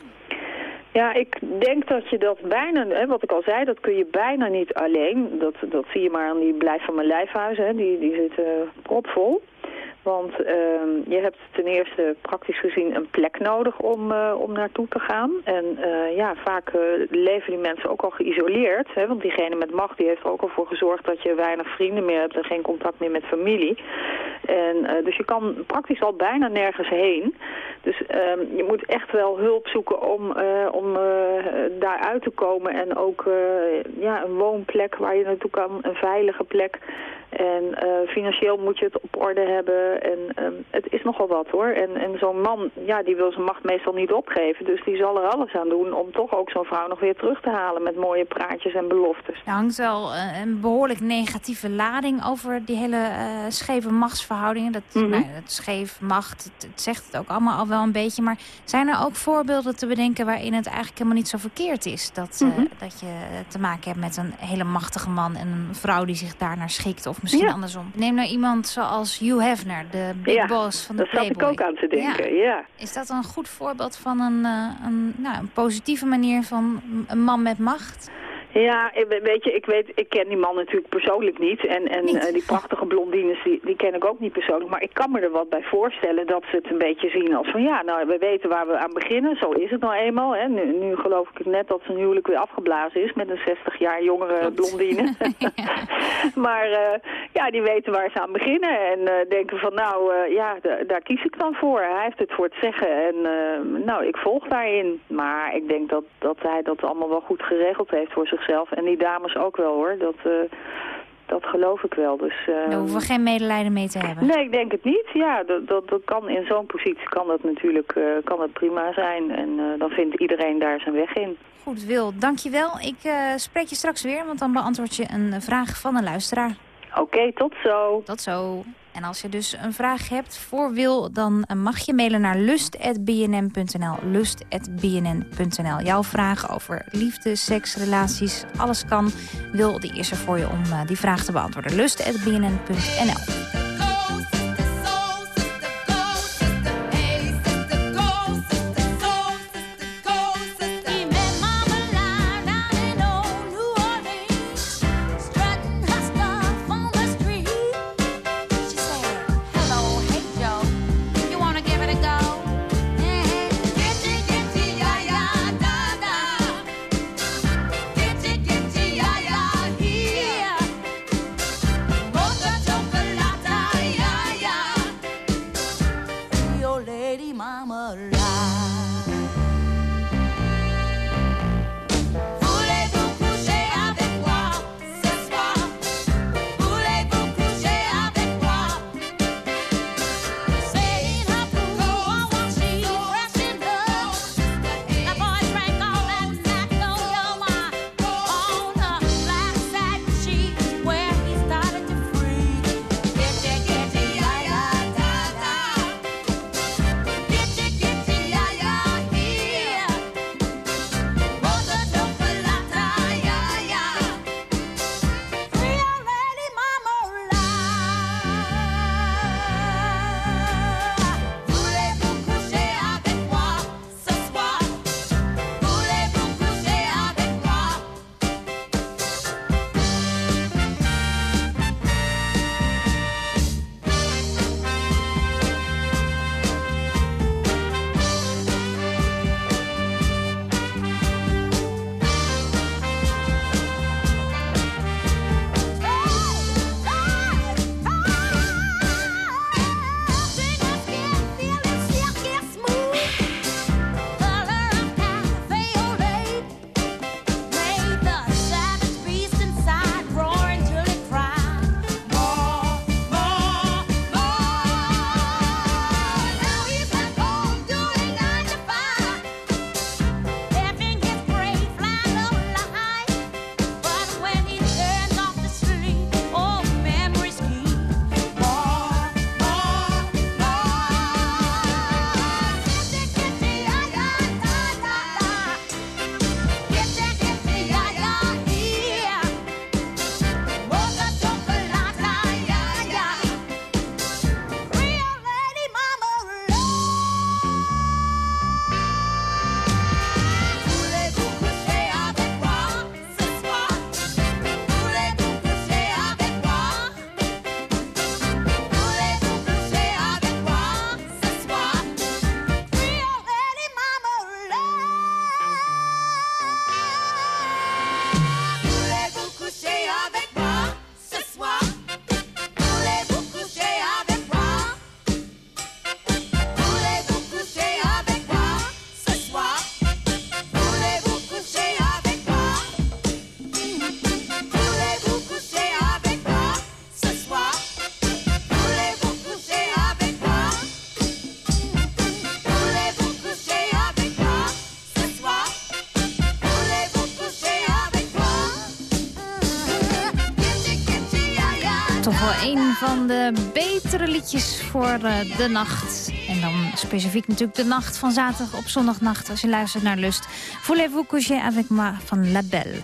[SPEAKER 17] Ja, ik denk dat je dat bijna, hè, wat ik al zei, dat kun je bijna niet alleen. Dat, dat zie je maar aan die blijf van mijn lijfhuis, hè, die, die zitten propvol. Want uh, je hebt ten eerste praktisch gezien een plek nodig om, uh, om naartoe te gaan. En uh, ja, vaak uh, leven die mensen ook al geïsoleerd. Hè, want diegene met macht die heeft er ook al voor gezorgd dat je weinig vrienden meer hebt en geen contact meer met familie. En, dus je kan praktisch al bijna nergens heen. Dus je moet echt wel hulp zoeken om, om daaruit te komen. En ook ja, een woonplek waar je naartoe kan, een veilige plek. En uh, financieel moet je het op orde hebben. En um, het is nogal wat hoor. En, en zo'n man, ja, die wil zijn macht meestal niet opgeven. Dus die zal er alles aan doen om toch ook zo'n vrouw nog weer terug te halen met mooie praatjes en beloftes.
[SPEAKER 3] Er hangt wel een behoorlijk negatieve lading over die hele uh, scheve machtsverhoudingen. Dat, mm -hmm. nou, dat scheef macht, het, het, zegt het ook allemaal al wel een beetje. Maar zijn er ook voorbeelden te bedenken waarin het eigenlijk helemaal niet zo verkeerd is? Dat, uh, mm -hmm. dat je te maken hebt met een hele machtige man en een vrouw die zich daarnaar schikt of misschien ja. andersom. Neem nou iemand zoals Hugh Hefner, de big
[SPEAKER 17] ja,
[SPEAKER 3] boss van de
[SPEAKER 17] dat
[SPEAKER 3] Playboy.
[SPEAKER 17] zat ik ook aan te denken, ja. ja.
[SPEAKER 3] Is dat een goed voorbeeld van een, uh, een, nou, een positieve manier van een man met macht?
[SPEAKER 17] Ja, weet je, ik, weet, ik ken die man natuurlijk persoonlijk niet. En, en uh, die prachtige blondines, die, die ken ik ook niet persoonlijk. Maar ik kan me er wat bij voorstellen dat ze het een beetje zien als van... ja, nou, we weten waar we aan beginnen. Zo is het nou eenmaal. Hè. Nu, nu geloof ik het net dat zijn huwelijk weer afgeblazen is... met een 60 jaar jongere blondine. [laughs] [laughs] maar uh, ja, die weten waar ze aan beginnen. En uh, denken van, nou, ja, daar kies ik dan voor. Hij heeft het voor het zeggen. En nou, ik volg daarin. Maar ik denk dat, dat hij dat allemaal wel goed geregeld heeft voor zichzelf En die dames ook wel hoor. Dat, uh, dat geloof ik wel. Dus, uh,
[SPEAKER 3] Daar hoeven we geen medelijden mee te hebben.
[SPEAKER 17] Nee, ik denk het niet. Ja, dat, dat, dat kan in zo'n positie kan dat natuurlijk uh, kan dat prima zijn. En uh, dan vindt iedereen daar zijn weg in.
[SPEAKER 3] Goed, Wil, dankjewel. Ik spreek je straks weer, want dan beantwoord je een vraag van een luisteraar.
[SPEAKER 17] Oké, tot zo.
[SPEAKER 18] Tot zo. En als je dus een vraag hebt voor Wil, dan eh, mag je mailen naar lust.bnn.nl. Lust.bnn.nl. Jouw vragen over liefde, seks, relaties, alles kan. Wil, die is er voor je om uh, die vraag te beantwoorden. Lust.bnn.nl. van de betere liedjes voor uh, de nacht. En dan specifiek natuurlijk de nacht van zaterdag op zondagnacht... als je luistert naar Lust. Voulez-vous coucher avec moi van La Belle.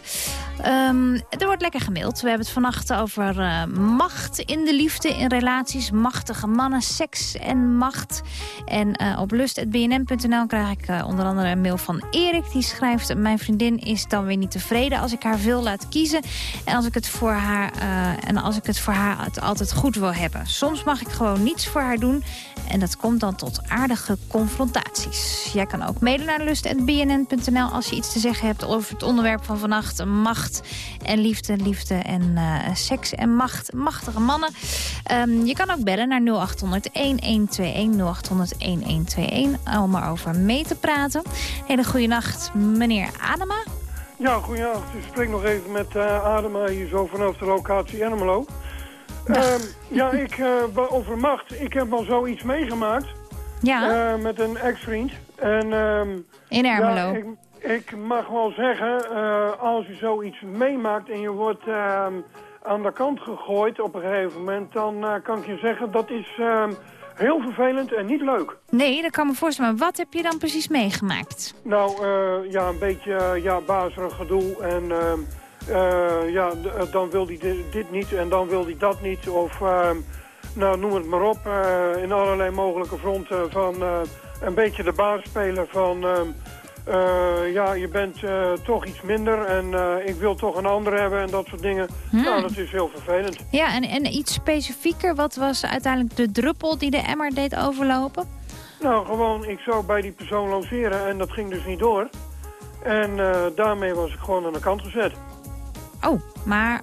[SPEAKER 18] Um, er wordt lekker gemaild. We hebben het vannacht over uh, macht in de liefde, in relaties. Machtige mannen, seks en macht. En uh, op lust.bnm.nl krijg ik uh, onder andere een mail van Erik. Die schrijft, mijn vriendin is dan weer niet tevreden als ik haar veel laat kiezen. En als ik het voor haar, en als ik het voor haar altijd goed wil hebben. Soms mag ik gewoon niets voor haar doen. En dat komt dan tot aardige confrontaties. Jij kan ook mailen naar lust.bnn.nl als je iets te zeggen hebt over het onderwerp van vannacht. Macht en liefde, liefde en uh, seks en macht. Machtige mannen. Um, je kan ook bellen naar 0800-1121. 0800-1121 om erover mee te praten. Hele goede nacht, meneer Adema.
[SPEAKER 19] Ja, goedenavond. Ik spreek nog even met uh, Adema hier zo vanaf de locatie Ermelo. Um, ja, ik, uh, over macht. Ik heb al zoiets meegemaakt.
[SPEAKER 18] Ja.
[SPEAKER 19] Uh, met een ex-vriend. En, um,
[SPEAKER 18] In Ermelo.
[SPEAKER 19] Ja, ik, ik, mag wel zeggen, uh, als u zoiets meemaakt en je wordt aan de kant gegooid op een gegeven moment... dan eh, kan ik je zeggen, dat is ehm, heel vervelend en niet leuk.
[SPEAKER 3] Nee, dat kan me voorstellen. Maar wat heb je dan precies meegemaakt?
[SPEAKER 19] Nou, eh, ja, een beetje ja, bazerig gedoe en... ehm, eh, ja, dan wil hij dit, dit niet en dan wil hij dat niet. Of, ehm, nou, noem het maar op. eh, in allerlei mogelijke fronten van eh, een beetje de baas spelen van... eh, ja, je bent eh, toch iets minder en eh, ik wil toch een ander hebben en dat soort dingen.
[SPEAKER 3] Hmm.
[SPEAKER 19] Nou, dat is heel vervelend.
[SPEAKER 3] Ja, en, en iets specifieker. Wat was uiteindelijk de druppel die de emmer deed overlopen?
[SPEAKER 19] Nou, gewoon, ik zou bij die persoon logeren en dat ging dus niet door. En daarmee was ik gewoon aan de kant gezet.
[SPEAKER 3] Oh, maar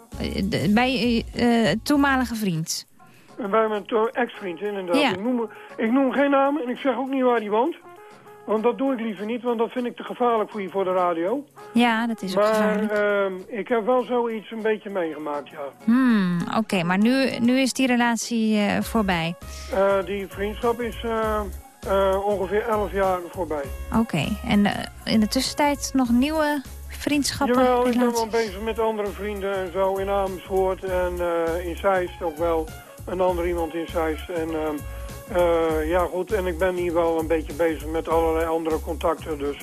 [SPEAKER 3] bij je toenmalige vriend.
[SPEAKER 19] En bij mijn ex-vriend, inderdaad.
[SPEAKER 3] Ja.
[SPEAKER 19] Ik, noem, ik noem geen naam en ik zeg ook niet waar hij woont. Want dat doe ik liever niet, want dat vind ik te gevaarlijk voor je voor de radio.
[SPEAKER 3] Ja, dat is ook
[SPEAKER 19] maar
[SPEAKER 3] gevaarlijk.
[SPEAKER 19] ehm, ik heb wel zoiets een beetje meegemaakt, ja.
[SPEAKER 3] Hmm, Oké, maar nu, nu is die relatie eh, voorbij.
[SPEAKER 19] Eh, die vriendschap is eh, ongeveer 11 jaar voorbij.
[SPEAKER 3] Oké, en in de tussentijd nog nieuwe vriendschappen?
[SPEAKER 19] Jawel, ik ben wel bezig met andere vrienden en zo in Amersfoort en in Zeist ook wel. Een ander iemand in Zeist. En ehm, eh, ja goed, en ik ben hier wel een beetje bezig met allerlei andere contacten. Dus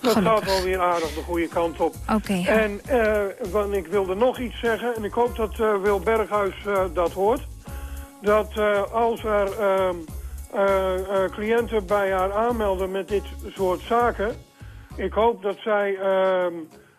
[SPEAKER 19] dat
[SPEAKER 3] Gelukkig.
[SPEAKER 19] gaat wel weer aardig de goede kant op.
[SPEAKER 3] Oké.
[SPEAKER 19] En eh, want ik wilde nog iets zeggen, en ik hoop dat eh, Wil Berghuis dat hoort. Dat als er ehm, eh, eh, cliënten bij haar aanmelden met dit soort zaken... ik hoop dat zij ehm,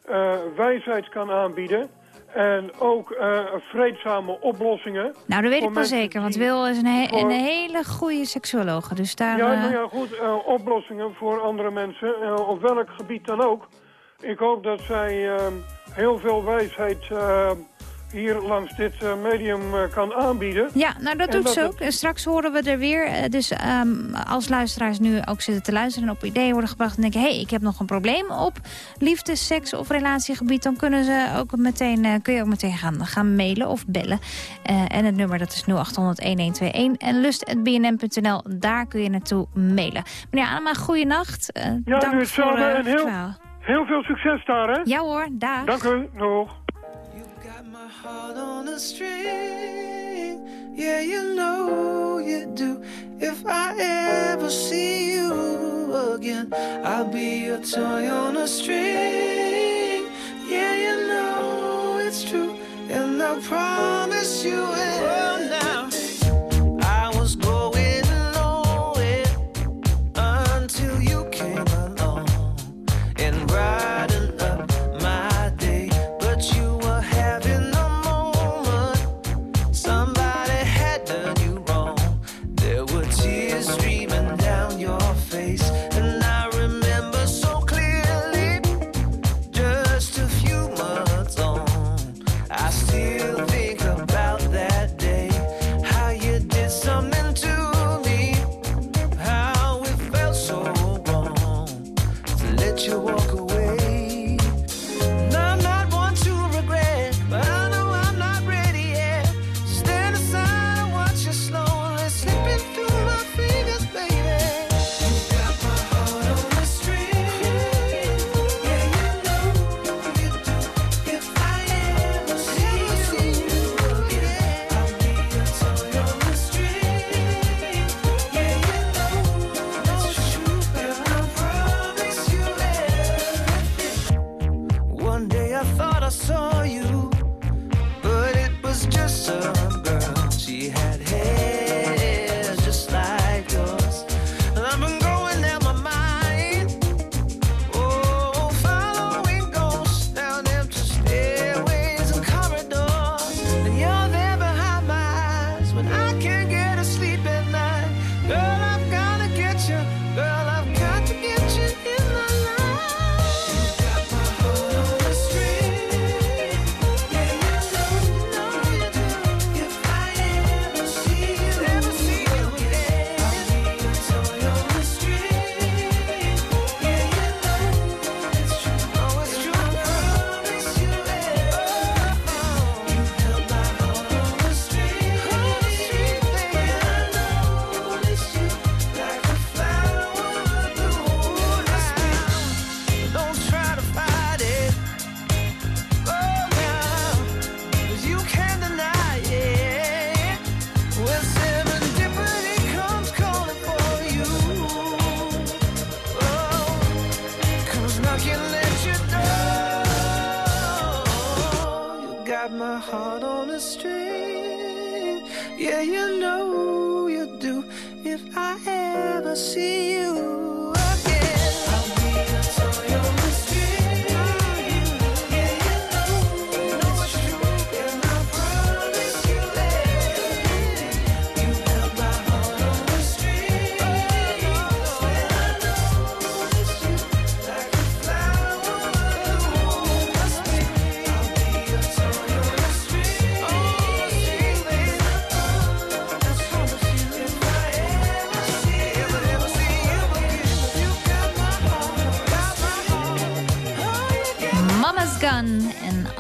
[SPEAKER 19] eh, wijsheid kan aanbieden... en ook eh, vreedzame oplossingen.
[SPEAKER 3] Nou, dat weet ik wel zeker, want Wil is een, he-
[SPEAKER 19] voor-
[SPEAKER 3] een hele goede seksuoloog. Dus daar...
[SPEAKER 19] ja,
[SPEAKER 3] eh,
[SPEAKER 19] nou ja, goed. eh, oplossingen voor andere mensen, op welk gebied dan ook. Ik hoop dat zij ehm, heel veel wijsheid ehm, hier langs dit eh, medium eh, kan aanbieden.
[SPEAKER 3] Ja, nou dat
[SPEAKER 19] En
[SPEAKER 3] doet
[SPEAKER 19] dat
[SPEAKER 3] ze ook. En Straks horen we er weer. Eh, Dus ehm, als luisteraars nu ook zitten te luisteren... en op ideeën worden gebracht en denken... hé, hey, ik heb nog een probleem op liefde, seks of relatiegebied... dan kunnen ze ook meteen, kun je ook meteen gaan, gaan mailen of bellen. En het nummer dat is 0800-1121. En lust.bnm.nl, daar kun je naartoe mailen. Meneer Anema, goeienacht. Uh,
[SPEAKER 19] Ja,
[SPEAKER 3] dank
[SPEAKER 19] nu
[SPEAKER 3] voor
[SPEAKER 19] hetzelfde
[SPEAKER 3] eh,
[SPEAKER 19] en heel, heel veel succes daar, hè?
[SPEAKER 3] Ja hoor, daar.
[SPEAKER 19] Dank u, nog.
[SPEAKER 5] Heart on a string. Yeah, you know you do. If I ever see you again, I'll be your toy on a string. Yeah, you know it's true. And I promise you it.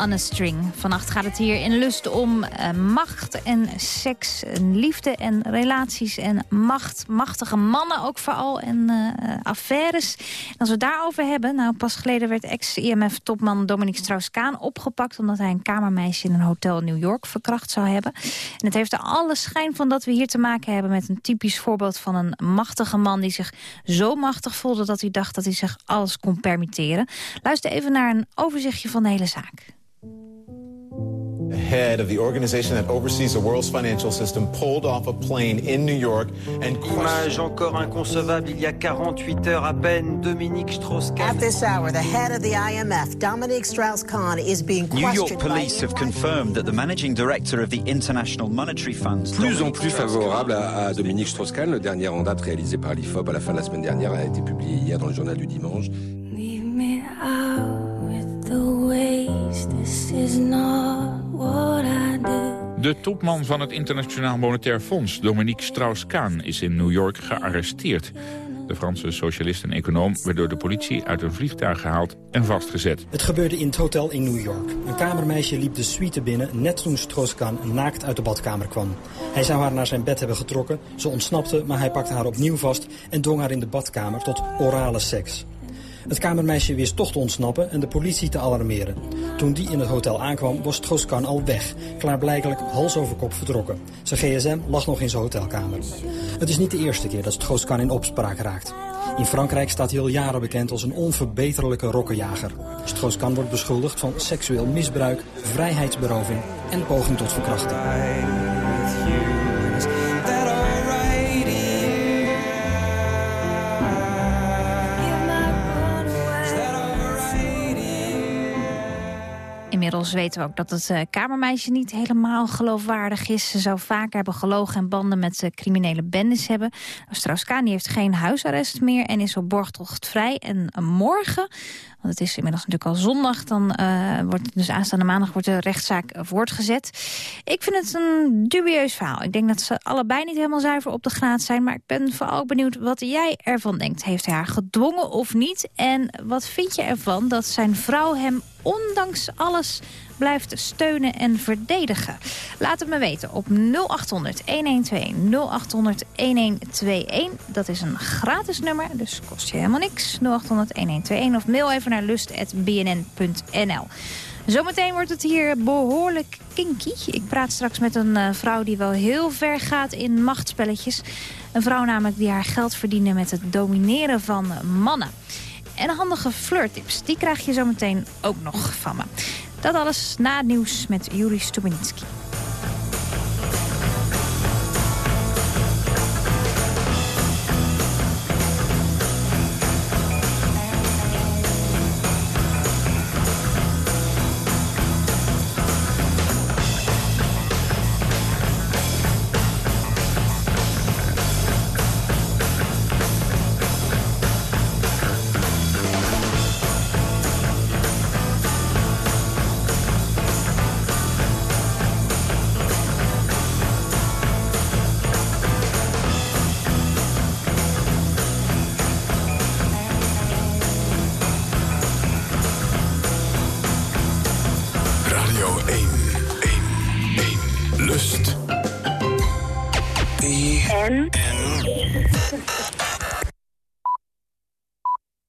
[SPEAKER 3] En Anne String. Vannacht gaat het hier in Lust om eh, macht en seks, en liefde en relaties en macht. Machtige mannen ook vooral en eh, affaires. En als we het daarover hebben, nou pas geleden werd ex-IMF-topman Dominique Strauss-Kaan opgepakt... omdat hij een kamermeisje in een hotel in New York verkracht zou hebben. En het heeft er alle schijn van dat we hier te maken hebben met een typisch voorbeeld van een machtige man... die zich zo machtig voelde dat hij dacht dat hij zich alles kon permitteren. Luister even naar een overzichtje van de hele zaak.
[SPEAKER 20] Head of the organization that oversees the world's financial system pulled off a plane in New York and
[SPEAKER 21] Image encore inconcevable, il y a 48 heures à peine, Dominique Strauss-Kahn.
[SPEAKER 22] At this hour, the head of the IMF, Dominique Strauss-Kahn, is being
[SPEAKER 23] New York
[SPEAKER 22] questioned
[SPEAKER 23] police have confirmed that the managing director of the International Monetary Fund,
[SPEAKER 24] plus en plus favorable à, à Dominique Strauss-Kahn. Le dernier en date réalisé par l'IFOP à la fin de la semaine dernière a été publié hier dans le journal du dimanche.
[SPEAKER 5] Leave me out with the waste. This is not.
[SPEAKER 25] De topman van het Internationaal Monetair Fonds, Dominique Strauss-Kaan, is in New York gearresteerd. De Franse socialist en econoom werd door de politie uit een vliegtuig gehaald en vastgezet.
[SPEAKER 26] Het gebeurde in het hotel in New York. Een kamermeisje liep de suite binnen net toen Strauss-Kahn naakt uit de badkamer kwam. Hij zou haar naar zijn bed hebben getrokken. Ze ontsnapte, maar hij pakte haar opnieuw vast en dwong haar in de badkamer tot orale seks. Het kamermeisje wist toch te ontsnappen en de politie te alarmeren. Toen die in het hotel aankwam, was Strauss-Kahn al weg. Klaarblijkelijk hals over kop vertrokken. Zijn gsm lag nog in zijn hotelkamer. Het is niet de eerste keer dat Strauss-Kahn in opspraak raakt. In Frankrijk staat hij al jaren bekend als een onverbeterlijke rokkenjager. Strauss-Kahn wordt beschuldigd van seksueel misbruik, vrijheidsberoving en poging tot verkrachting.
[SPEAKER 3] Inmiddels weten we ook dat het eh, kamermeisje niet helemaal geloofwaardig is. Ze zou vaker hebben gelogen en banden met eh, criminele bendes hebben. Strauss-Kaan heeft geen huisarrest meer en is op borgtocht vrij. En eh, morgen, want het is inmiddels natuurlijk al zondag... dan wordt dus aanstaande maandag wordt de rechtszaak voortgezet. Ik vind het een dubieus verhaal. Ik denk dat ze allebei niet helemaal zuiver op de graad zijn... maar ik ben vooral benieuwd wat jij ervan denkt. Heeft hij haar gedwongen of niet? En wat vind je ervan dat zijn vrouw hem ondanks alles blijft steunen en verdedigen. Laat het me weten op 0800 1121 0800 1121. Dat is een gratis nummer, dus kost je helemaal niks. 0800 1121 of mail even naar lust.bnn.nl. Zometeen wordt het hier behoorlijk kinky. Ik praat straks met een eh, vrouw die wel heel ver gaat in machtspelletjes. Een vrouw namelijk die haar geld verdiende met het domineren van mannen. En handige flirttips, die krijg je zometeen ook nog van me. Dat alles na het nieuws met Juri Stubenitski.